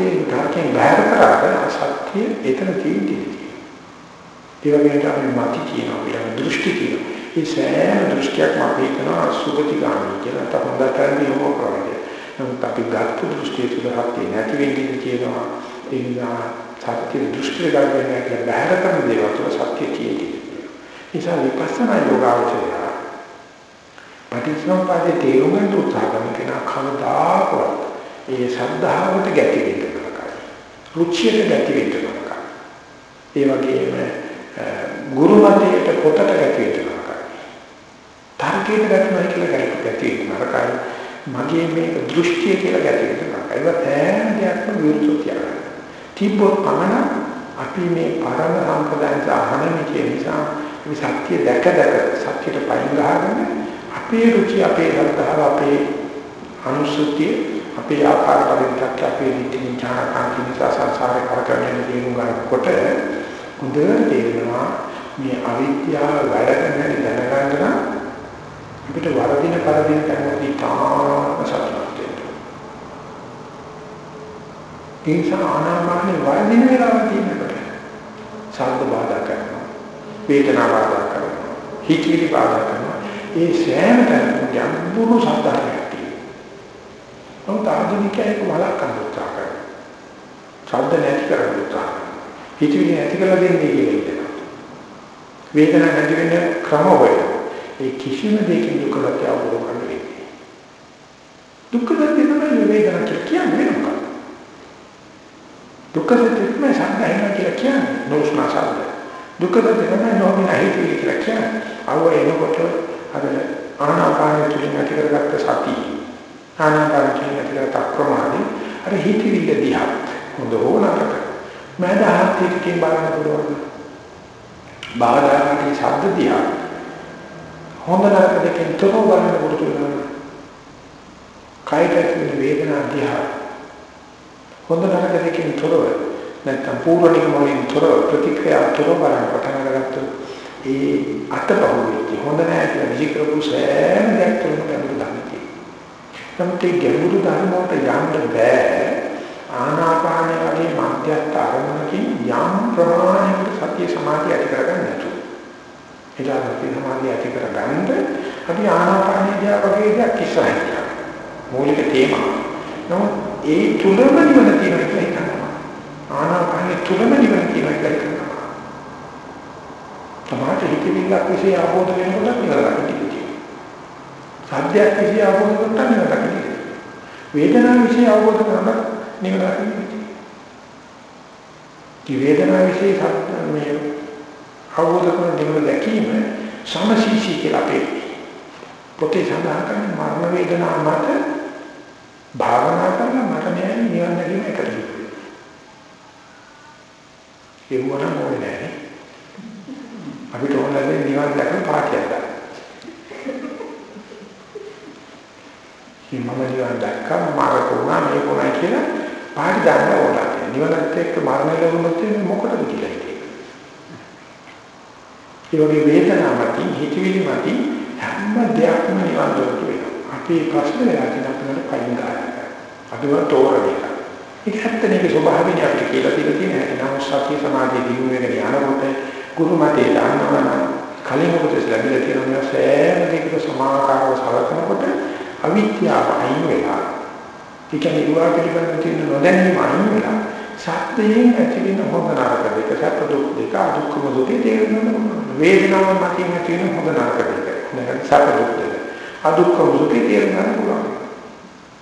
සත්‍යයෙන් ධර්මයෙන් බැහැර කරාට අසත්‍ය එතන තියෙන්නේ. ඒ වගේම තමයි මාති කියනවා ඊළඟ දෘෂ්ටි කියනවා. ඒ සෑම දෘෂ්ටියක්ම අපි කරනවා සුගතිගාමී කියලා තහොඳට යොමු කරන්නේ. නමුත් අපි ගත්ත දෘෂ්ටිය තුළ හත්ය නැති වෙන්නේ කියනවා. ඒ නිසා සත්‍ය දෘෂ්ටි ගන්න කියලා බැහැර කරන දේවල් තුළ සත්‍ය තියෙන්නේ. නිසා විපස්සනා යෝගාවචරය පටිච්චසමුප්පාදේ තේරුම් ගන්න උත්සාහ කරන කෙනා කවදාකවත් ඒ ශ්‍රද්ධාවට ගැටි වෙන්න නරකයි. රුචියට ගැටි වෙන්න නරකයි. ඒ වගේම ගුරු මතයට පොතට ගැටි වෙන්න නරකයි. රාගයට ගැටෙනවා කියලා ගැටි නරකයි. මගේ මේක දෘෂ්ටිය කියලා ගැටි නරකයි. ඒක තෑම දෙයක්ම විරුද්ධ තියනවා. තිබ්බොත් පමණ අපි මේ පරම සම්ප්‍රදායන් සාහනම කියන නිසා මේ සත්‍ය දැක දැක සත්‍යට පයින් ගහගෙන අපේ රුචි අපේ ශ්‍රද්ධාව අපේ අනුසුතිය අපේ ආකාර පරිවිතක් අපේ නිත්‍ය ඥානකාන්ති නිසා සංසාරේ කරකවන දේරුම් ගන්නකොට හොඳට තේරෙනවා මේ අවිද්‍යාව වැඩ කරන දැනගන්න අපිට වරදින පරදින තැනදී තාම සතුටුත් වෙනවා. ඒ නිසා ආනාපානේ වරදින වෙලාව තියෙනකොට ශබ්ද බාධා කරනවා. වේදනා බාධා කරනවා. හිතවිලි බාධා කරනවා. ඒ සෑම තැනකම ගැඹුරු සත්‍යයක් තියෙනවා. නමුත් ආධුනිකයෙක් වළක්වන්න උත්සාහ කරනවා. ශබ්ද නැති කරන්න උත්සාහ කරනවා. හිතවිලි නැති කරලා දෙන්නේ කියලා වේදනාවක් නැති වෙන ක්‍රම හොයනවා. ඒ කිසිම දෙයකින් දුක නැති අවබෝධ කරගන්න වෙන්නේ. දුක නැති වෙන වේදනාවක් කියලා කියන්නේ මොකක්ද? දුක නැති වෙන සංඥා කියලා කියන්නේ නෝස්නා ශබ්ද. දුක නැති වෙන නොමින හිතේ කියලා කියන්නේ අවව එනකොට අර ආනාපාන තුලින් ඇති කරගත්ත සතිය. ආනාපාන තුලින් ඇති කරගත්ත ප්‍රමාණය අර හිතවිල්ල දිහා හොඳ හොනකට මම දහත් එකකින් බලන්න පුළුවන්. බාධාකටි ශබ්ද දිහා හොඳ නරක දෙකෙන් තොරව බලන පුරුදු වෙනවා. කායික වෙන වේදනා දිහා හොඳ නරක දෙකෙන් තොරව නැත්නම් පූර්ව නිගමනයෙන් තොරව ප්‍රතික්‍රියා තොරව බලන පටන් අරගත්තොත් ඒ අතපහුවෙච්ච හොඳ නැහැ කියලා විචිකරපු සෑම දෙයක් තුළම ගැඹුරු ධර්ම තියෙනවා. නමුත් ඒ ගැඹුරු ධර්ම වලට යන්න බෑ ආනාපානය වගේ මධ්‍යස්ථ අරමුණකින් යම් ප්‍රමාණයකට සතිය සමාධිය ඇති කරගන්න නැතුව. ඒලා සතිය සමාධිය ඇති කරගන්න අපි ආනාපානය දිහා වගේ දෙයක් ඉස්සරහින් යනවා. මූලික තේමා. නමුත් ඒ තුලම නිවන තියෙනවා කියලා හිතනවා. ආනාපානය තුලම නිවන තියෙනවා කියලා හිතනවා. සමාධි හිතවිල්ලක් විශ්ේ ආબોධ වෙනකොට නිවන දකින්න සත්‍යයක් විශ්ේ අවබෝධ කරගන්න නිවන දකින්න. වේදනාව විශ්ේ අවබෝධ කරගන්න නිවන දකින්න. කි වේදනාව විශ්ේ සත්‍ය මේ අවබෝධ කරගන්න නිවන දැකීම සමශීශී කියලා අපේ පොතේ සඳහන් කරන මරණ වේදනාව මත භාවනා කරන මට මේ නිවන දකින්න එකද. ඒ වුණා මොකද නැහැ. අපිට ඕනෑ නිවන් දැකලා පාටියක් ගන්න. මම නිවන් දැක්කම මාර්ග වුණා මේක වුණා කියලා පාටි දාන්න ඕනෑ. නිවනත් එක්ක මරණය ලැබුණොත් මොකටද කියලා හිතේ. ඒ වගේ වේදනාවකින් හිතවිලි මතින් හැම දෙයක්ම නිවන් දොරට වෙනවා. අපි ප්‍රශ්න වෙලා තියෙන අපිට පයින් ගන්නවා. අදව තෝරන එක. ඒක ඇත්තනේ ඒක ස්වභාවයෙන් අපිට කියලා දීලා තියෙන හැටි. නම් සතිය සමාධිය දිනු වෙන යනකොට ගුරු මතේ දාන්නවනම් කලින් උපදෙස් ලැබිලා තියෙන මේ සෑම දෙයකට සමාකාරව සලකනකොට අවිද්‍යාව අයින් වෙලා ඒ කියන්නේ ඒවා පිළිබඳව තියෙන නොදැනීම අයින් වෙලා සත්‍යයෙන් ඇති වෙන හොඳ නරක දෙක සැප දුක් දෙක දුක්ඛම දුකේ තේරෙන්න වේදනාව මතින් ඇති වෙන හොඳ නරක දෙක නැත්නම් සැප දුක් දෙක අදුක්ඛම දුකේ තේරෙන්න පුළුවන්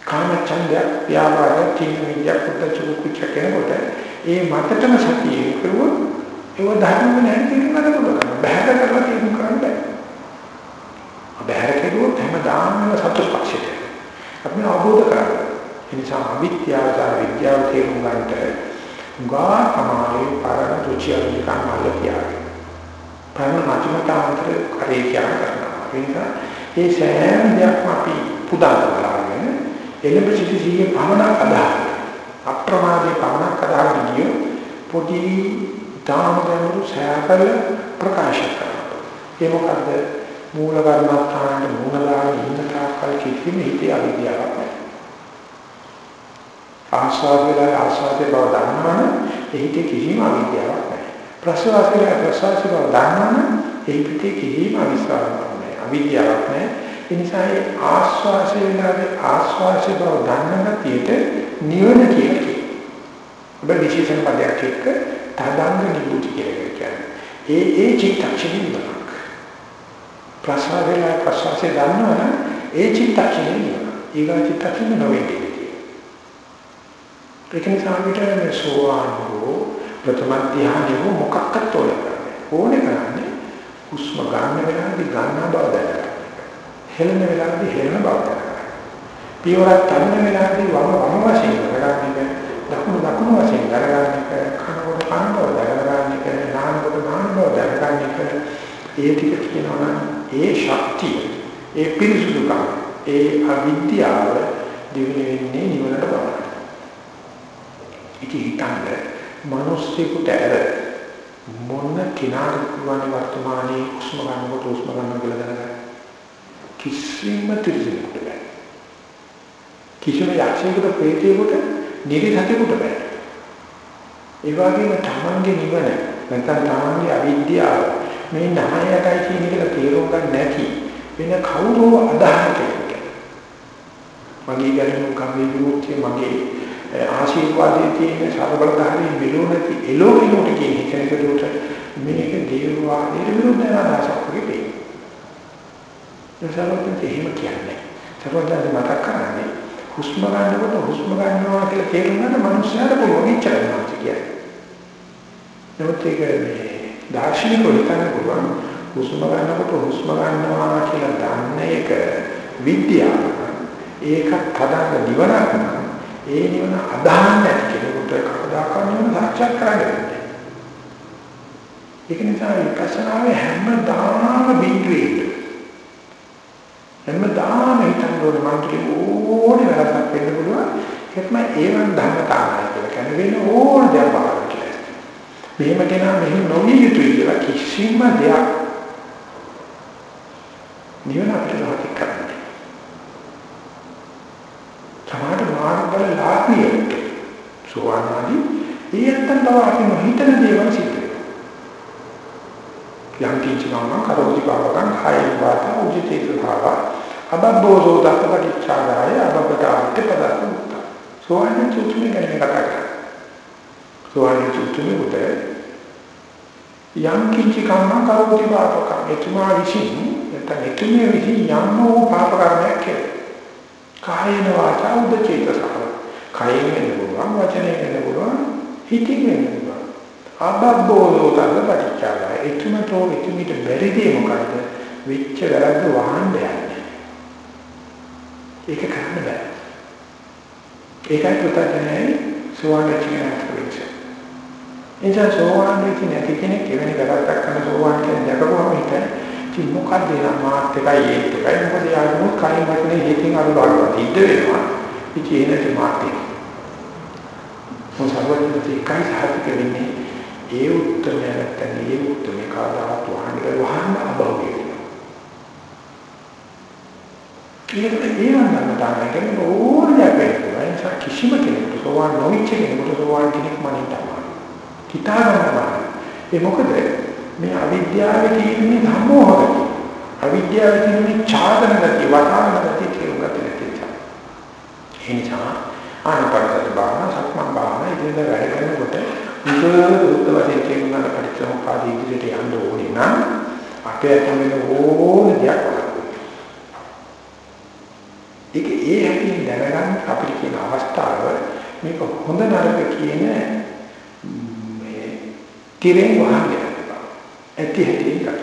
කාම ඡන්දය ව්‍යාපාරය තීන විද්‍යා පුත්ත චුක්කුච්ච කෙනෙකුට ඒ මතටම සතියේ කරුවොත් ඒව ධර්ම නැහැ තේරුම් ගන්න පුළුවන් බහැර කරලා තේරුම් ගන්න බෑ බහැර කෙරුවොත් හැමදාම සතුට පක්ෂයට අපි අවබෝධ කරගන්න ඒ නිසා අවිද්‍යාව විද්‍යාව තේරුම් ගන්නට උගා තමයි පරණ රුචි අධිකම් වල කියන්නේ. පරණ මතමතාන්තර කරේ කියන කරනවා. ඒ නිසා ඒ සෑම දෙයක්ම අපි පුදාන කරගෙන එළඹ සිටි සිහියේ පවණක් අදහන අප්‍රමාදී පවණක් අදහන ගිය පොඩි දාමදමරු සෑකල ප්‍රකාශ කරනවා. ඒ මොකද මූල කර්මස්ථානයේ මූලලාභ ඉන්න තාක්කල් කිසිම හිතේ අවිද්‍යාවක් නැහැ. ආස්වාද වෙලා ආස්වාදේ බව දන්නවනම් එහිට කිසිම අවිද්‍යාවක් නැහැ. ප්‍රසවාස වෙලා ප්‍රසවාස බව දන්නවනම් එහිට කිසිම අවිස්වාදයක් නැහැ. අවිද්‍යාවක් නැහැ. ඒ නිසා ඒ ආස්වාස වෙලාවේ ආස්වාස බව දන්න ගතියට නිවන කියන්නේ. ඔබ විශේෂණ පදයක් එක්ක තදංග නිබුති කියලා කියන්නේ. ඒ ඒ චිත්තක්ෂණය ඉන්නක්. ප්‍රසවාස වෙලා ප්‍රසවාසය දන්නවනම් ඒ චිත්තක්ෂණය ඉන්නක්. ඊගා චිත්තක්ෂණය නොවෙන්නේ. ඒක නිසා අපිට මේ සෝවාන් හෝ ප්‍රථම ධ්‍යානෙ හෝ මොකක්වත් ඕනේ කරන්නේ. ඕනේ කරන්නේ හුස්ම ගන්න වෙලාවදී ගන්න බව දැනගන්න. හෙළන වෙලාවදී හෙළන බව දැනගන්න. පියවරක් ගන්න වෙලාවදී වම වම වශයෙන් දැනගන්න එක, දකුණු දකුණු වශයෙන් දැනගන්න එක, කනකොට කන බව දැනගන්න එක, නානකොට නාන බව දැනගන්න එක. ඒ ටික කියනවා නම් ඒ ශක්තිය, ඒ පිරිසුදුකම, ඒ අවිද්‍යාව දිවින වෙන්නේ නිවනට බලන්න. ඉතින් හිතන්නේ මිනිස්සුෙකුට ඇර මොන කිනාද පුළුවන් වර්තමානයේ උස්ම ගන්නකොට උස්ම ගන්න කියලා දැනගන්න. කිසිම තිරසනෙකුට බෑ. කිසිම යක්ෂයෙකුට ප්‍රේතයෙකුට නිරිසතෙකුට බෑ. ඒ වගේම තමන්ගේ නිවන නැත්නම් තමන්ගේ අවිද්‍යාව මේ නහයටයි කියන එක තේරුම් ගන්න නැති වෙන කවුරුව අදහන කෙනෙක්. මගේ ගැලුම් කම්මේ විමුක්තිය මගේ ආශිර්වාදයේ තියෙන සර්වබලධාරී විලෝණති එලෝකිනෝට කියන කෙනෙකුට මේක දේවවාදයට විරුද්ධ වෙන අදහසක් වගේ පේනවා. ඒ සර්වඥ එහෙම කියන්නේ. සර්වඥ මතක් කරන්නේ හුස්ම ගන්නකොට හුස්ම ගන්නවා කියලා තේරුම් ගන්න මනුස්සයාට පුළුවන් ඉච්චරනවා කියන්නේ. නමුත් ඒක මේ දාර්ශනිකව හිතන්න පුළුවන් හුස්ම ගන්නකොට හුස්ම ගන්නවා කියලා දන්න එක විද්‍යාව. ඒක හදන්න නිවනක් නම් ඒ නිවන අදහන්න නැති කෙනෙකුට කවදාකවත් නිවන සාක්ෂාත් කරගන්න බැහැ. ඒක නිසා විපස්සනාවේ හැමදාම බිඳුවේ හැමදාම හිතන්න ඕනේ මම කියේ ඕනේ වැරද්දක් වෙන්න පුළුවන්. ඒකම ඒවන් ධර්මතාවය කියලා කියන වෙන ඕන දෙයක් බලන්න කියලා. මෙහෙම කෙනා මෙහෙම නොවිය යුතුයි කියලා කිසිම දෙයක් නිවන අපිට ලෝකෙ කරන්නේ. සමහර මාර්ගවල ලාභියෙක් සෝවාන්දී ඊයන්තන් තව අපි නොහිතන දේවල් සිද්ධ වෙනවා. යම් කිසි ගමන කරෝති බවකන් කායන වාත උජිතේ සභාව අබබ්බෝසෝ දත්තපටිච්චාදාය අබබ්බතාවිත පදස්ස මුත්ත. සෝවාන් චුතුමේ ගැන කතා කරා. සෝවාන් චුතුමේ උත යම් කිසි කම්ම කරෝති බවකන් එතුමා විසින් නැත්නම් එතුමිය විසින් යම් වූ පාප කර්මයක් කෙරේ. කායන වාචා උද්දචේතසහ කයෙන් වෙන්න පුළුවන් වචනයෙන් වෙන්න පුළුවන් හිතින් වෙන්න පුළුවන්. අබබ්බෝධෝ තද පටිච්චාය එතුමතෝ එතුමිට බැරි දේ මොකද්ද? වෙච්ච වැරද්ද වහන්න යන්නේ ඒක කරන්න බෑ. ඒකයි පුතත්නේ සෝවාන් වෙච්ච කෙනෙක් එනිසා සෝවාන් වෙච්ච නැති කෙනෙක් එවැනි වැරද්දක් කරන සෝවාන් කෙනෙක් දැකපුවම හිතන්නේ ඉතින් මොකද එනම් මාත් එකයි ඒත් එකයි? මොකද යාළුවෝ කයින් වටනේ හේතින් අරුබාඩුවක් ඉද්ද වෙනවා. ඉතින් ඒකට මාත් මොසවන්නේ එකයි සාහිත්‍ය වෙන්නේ. ඒ උත්තරය නැත්නම් ඒ උත්තරේ කාදාත් වහන්න වහන්න අභව්‍ය ඒකට ඒ වන්දන තමයි කියන්නේ ඕනෑ වෙනවා ඒ නිසා කිසිම කෙනෙකුට සෝවාන් නොවිච්ච කෙනෙකුට සෝවාන් කෙනෙක් මනින්න තමයි හිතා ගන්නවා ඒ මොකද මේ අවිද්‍යාවේ තියෙන ධම්මෝහය අවිද්‍යාවේ තියෙන ඡාදන ගතිය වටාන ගතිය කියන ගතිය නැතිචා ඒ නිසා ආනපනසති භාවන සක්මන් භාවන ඉතින් වැඩ කරනකොට මුදුන උත්තර වශයෙන් කියනවා පරිච්ඡේදපාදී ඉදිරියට යන්න ඕනේ නම් අපේ අතමින් ඕන දෙයක් ඒක ඒ හැටින් දැනගන්න අපිට කියන අවස්ථාව මේක හොඳ නරක කියන මේ තිරෙන් වහන්නේ ඇති හැටි දකින්න.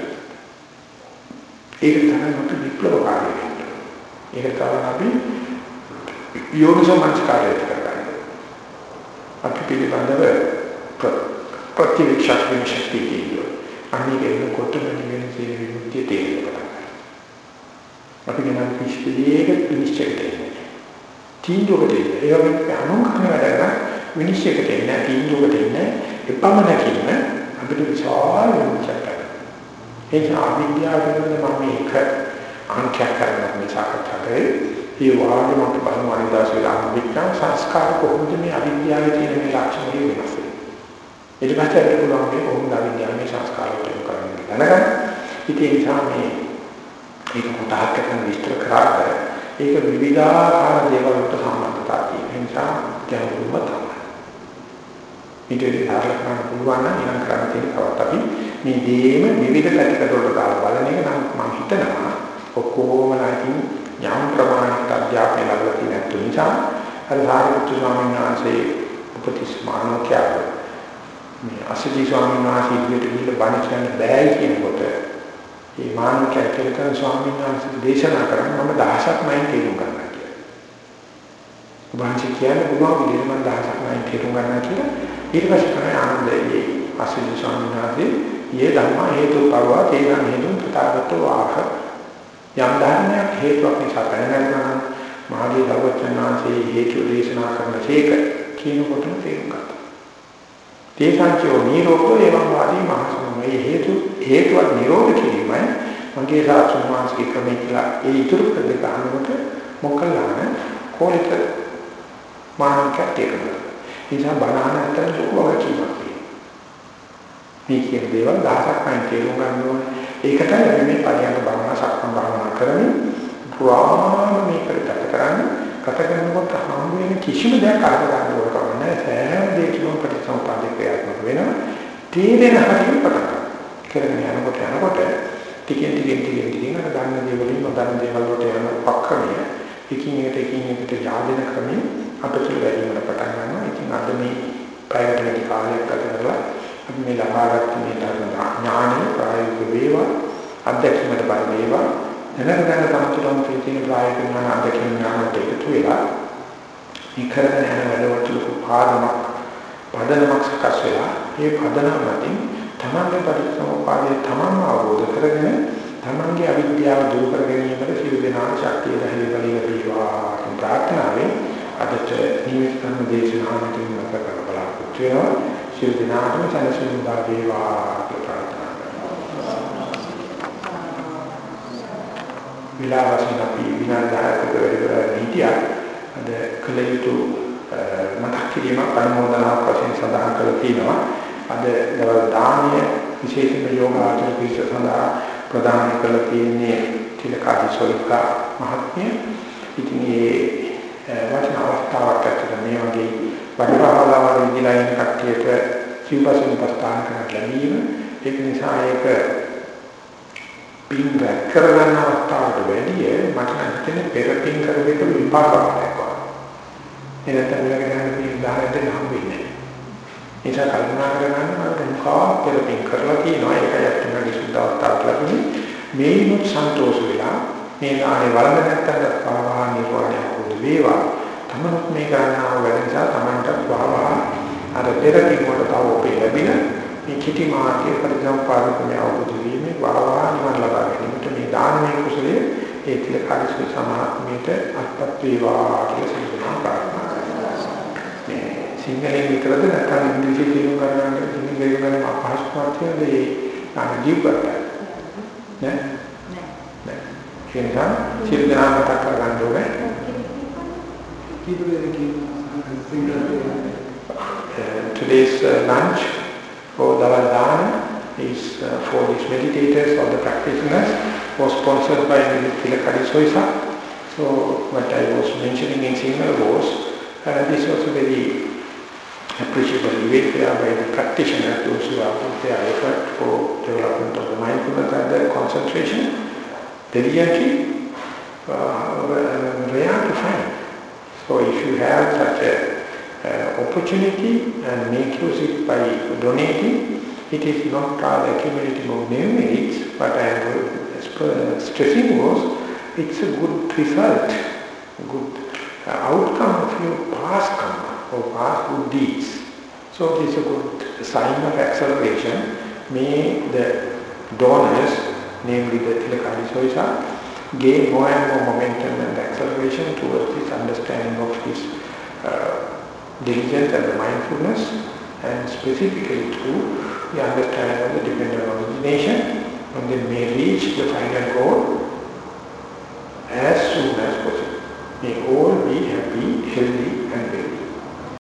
ඒක තමයි අපි විප්ලවකාරී වෙන්නේ. ඒක තමයි අපි යෝනිසෝ මනස්කාරය කරගන්න. අපි පිළිබඳව ප්‍රතිවික්ෂක් වෙන ශක්තිය කියනවා. අනිකේ කොටම නිවෙන සීල විමුක්තිය තේරෙනවා. අපි කියන පිළිස්පිලියක විනිශ්චයට එන්නේ. තීන්දුවකට එන්නේ. ඒ වගේ අනුකම්පන වැඩ කරන විනිශ්චයකට එන්නේ තීන්දුවකට එන්නේ එපමණකින්ම අපිට විශාල විමුක්තියක් ඒක අවිද්‍යාව වෙනද මම මේක අංකයක් කරන්න මේ සාකච්ඡා කරේ ඒ වාගේ මට බලමු අනිදාසේ අවිද්‍යාව සංස්කාර කොහොමද මේ අවිද්‍යාවේ තියෙන මේ ලක්ෂණ වලින් වෙනස් වෙන්නේ. ඊට පස්සේ අපිට පුළුවන් මේ කොහොමද අවිද්‍යාවේ සංස්කාර වලින් කරන්නේ දැනගන්න. ඉතින් ඒ නිසා මේ ඒක කොටහක් කරන විස්තර කරාට ඒක විවිධාකාර දේවල් වලට සම්බන්ධතා තියෙන නිසා ගැඹුරුම තමයි. ඊටදී හරලා කරන්න පුළුවන් නම් ඊළඟ කරන්න තියෙන කවත් අපි මේ දේම විවිධ පැතිකඩ වලට දාලා බලන එක නම් මම හිතනවා ඔක්කොම නැතිනම් යම් ප්‍රමාණයක අධ්‍යාපනය ලැබලා තියෙන නිසා අර සාරිපුත්තු ස්වාමීන් වහන්සේ උපතිස්මානෝ කියන්නේ මේ අසජී ස්වාමීන් වහන්සේ ඉදිරියට ගිහින් බණ කියන්න බෑ කියනකොට මේ මානව කැලකන ස්වාමීන් වහන්සේ දේශනා කරන්නේ මම දහසක් මයින් තේරුම් ගන්නවා කියලා. වහන්සේ කියන්නේ බුදුහාම විදිහට මම දහසක් මයින් තේරුම් ගන්නවා කියලා. ඊට පස්සේ තමයි ආනන්දයේ අසිරි ස්වාමීන් වහන්සේ යේ ධර්ම හේතු පරවා තේන හේතු තථාගතෝ ආහ යම් ධර්මයක් හේතුවක් නිසා පැනගන්නවා නම් මහදී භගවත්වහන්සේ හේතු දේශනා කරන තේක කියනකොට තේරුම් ගන්නවා. තේසංචෝ නිරෝධෝ එවං වාදී මහසමයේ හේතු හේතුවක් නිරෝධ කිරීමයි මගේ සාසුන් වහන්සේගේ ක්‍රමයේ කියලා ඒ ඉතුරු දෙක අහනකොට මොකලාන කොලිත මානක තේරුණා. ඉතින් බණහන අතර ලොකු වගකීමක් මේ කියන දේවල් දහසක් මම තේරුම් ගන්න ඕනේ. ඒකටයි අපි මේ පරියන්ක භාවනා සක්මන් භාවනා කරන්නේ. පුරාම මේකට ගත කරන්නේ ගත කරනකොට හම් වෙන කිසිම දෙයක් අරග ගන්න ඕන කම නැහැ. සෑම දෙයකම ප්‍රතිසම්පාදේ ක්‍රියාත්මක වෙනවා. තීරණ හරියට පටන් කරගෙන යනකොට යනකොට ටිකෙන් ටිකෙන් ටිකෙන් ටිකෙන් අර ගන්න දේ වලින් නොදන්න දේවල් වලට යන පක්‍රමය එකින් එකට එකින් එකට යාදෙන ක්‍රමයෙන් අපිට වැඩි වෙන පටන් ගන්නවා. ඉතින් අද මේ පැයකට වැඩි කාලයක් ගත කරලා අපි මේ ලබාගත් මේ ධර්ම ඥානය ප්‍රායෝගික වේවා අධ්‍යක්ෂමට බල වේවා. දැනගන්න තමතුලම තියෙන ප්‍රායෝගික ඥාන අධ්‍යක්ෂම ඥානට එකතු වෙලා මේ කරගෙන යන වැඩවලට ලොකු පාදමක් පදනමක් සකස් වෙලා මේ පදනම මතින් තමන්ගේ පරිසමපාදයේ තමන්ම අවබෝධ කරගෙන තමන්ගේ අවිද්‍යාව දුරු කර ගැනීමට සියලු දෙනා ශක්තිය දහලි බලය වේවා කියන ප්‍රාර්ථනාවෙන් අදට නිමිති කරන දේශනාවකින් මත කර බලාපොරොත්තු වෙනවා සියලු දෙනාටම සැලසුම් දා වේවා කියලා ප්‍රාර්ථනා කරනවා. විලාසින අපි විනාඩියකට වැඩි කරලා හිටියා. අද කල යුතු මතක් කිරීම අනුමೋದනාවක් වශයෙන් සඳහන් කරලා තියෙනවා. අද දවල් දානීය විශේෂම යෝගාචර පිළිස සඳහා ප්‍රදාන කරලා තියෙන්නේ තිලකාදී සොල්කා මහත්මිය. ඉතින් මේ Eh, වචන අවස්ථාවක් ඇතුළත මේ වගේ වඩපාවලාවල් විදිලා ඉන්න කට්ටියට සිව්පසෙන් පස්තාන කරන්න ලැබීම ඒක නිසා ඒක පින් රැක් කරගන්න අවස්ථාවට වැඩිය මට හිතෙන පෙර පින් කරපේක විපාකයක් වගේ. එනතන මේක ගන්න පින් උදාහරණයක් නම් වෙන්නේ. ඒක කල්පනා කරගන්න මම මොකක් පෙර පින් කරලා තියෙනවා ඒකයි අපිට සුද්ධ අවස්ථාවක් ලැබුණේ. මේනොත් සන්තෝෂ වෙලා මේ ආනේ වළඳ නැත්තට පාවා නිර්වාණය හොද වේවා තමනුත් මේ ගන්නා වැඩ නිසා තමන්ට වහවහ අර පෙරකින් වලට තව ඔපේ ලැබින මේ කිටි මාර්ගයේ පරිසම්පාදකමේ අවබෝධ වීමේ වහවහ නිවන් ලබා ගැනීමට මේ දානමය කුසලයේ ඒ තිල කාර්යසු සමාත්මයට අත්පත් වේවා කියලා සිතනවා ප්‍රාර්ථනා කරනවා. සිංහලෙන් විතරද නැත්නම් ඉංග්‍රීසි තේරුම් ගන්න ඉංග්‍රීසි ගන්න අපහසුතාවක් තියෙනද ඒ නම් ජීවිතය නෑ. නෑ? කියනවා සිල් දහම මතක් කරගන්න ඕනේ Uh, today's uh, lunch for Daladana is uh, for these meditators or the practitioners was sponsored by Tilakadi Soisa. So what I was mentioning in Sinhala was uh, this was a very appreciable event by the practitioner, those who have put their effort for development of the mindfulness and the concentration, diligently, uh, rare to find. So if you have such a uh, opportunity and make use it by donating, it is not rather accumulating of merits, but I am stressing was it's a good result, good uh, outcome of your past karma or past good deeds. So this is a good sign of acceleration. May the donors, namely the Tilakadi Soisa, gain more and more momentum and acceleration towards this understanding of his uh, diligence and the mindfulness and specifically to the understanding of the dependent origination and then may reach the final goal as soon as possible. May all be happy, healthy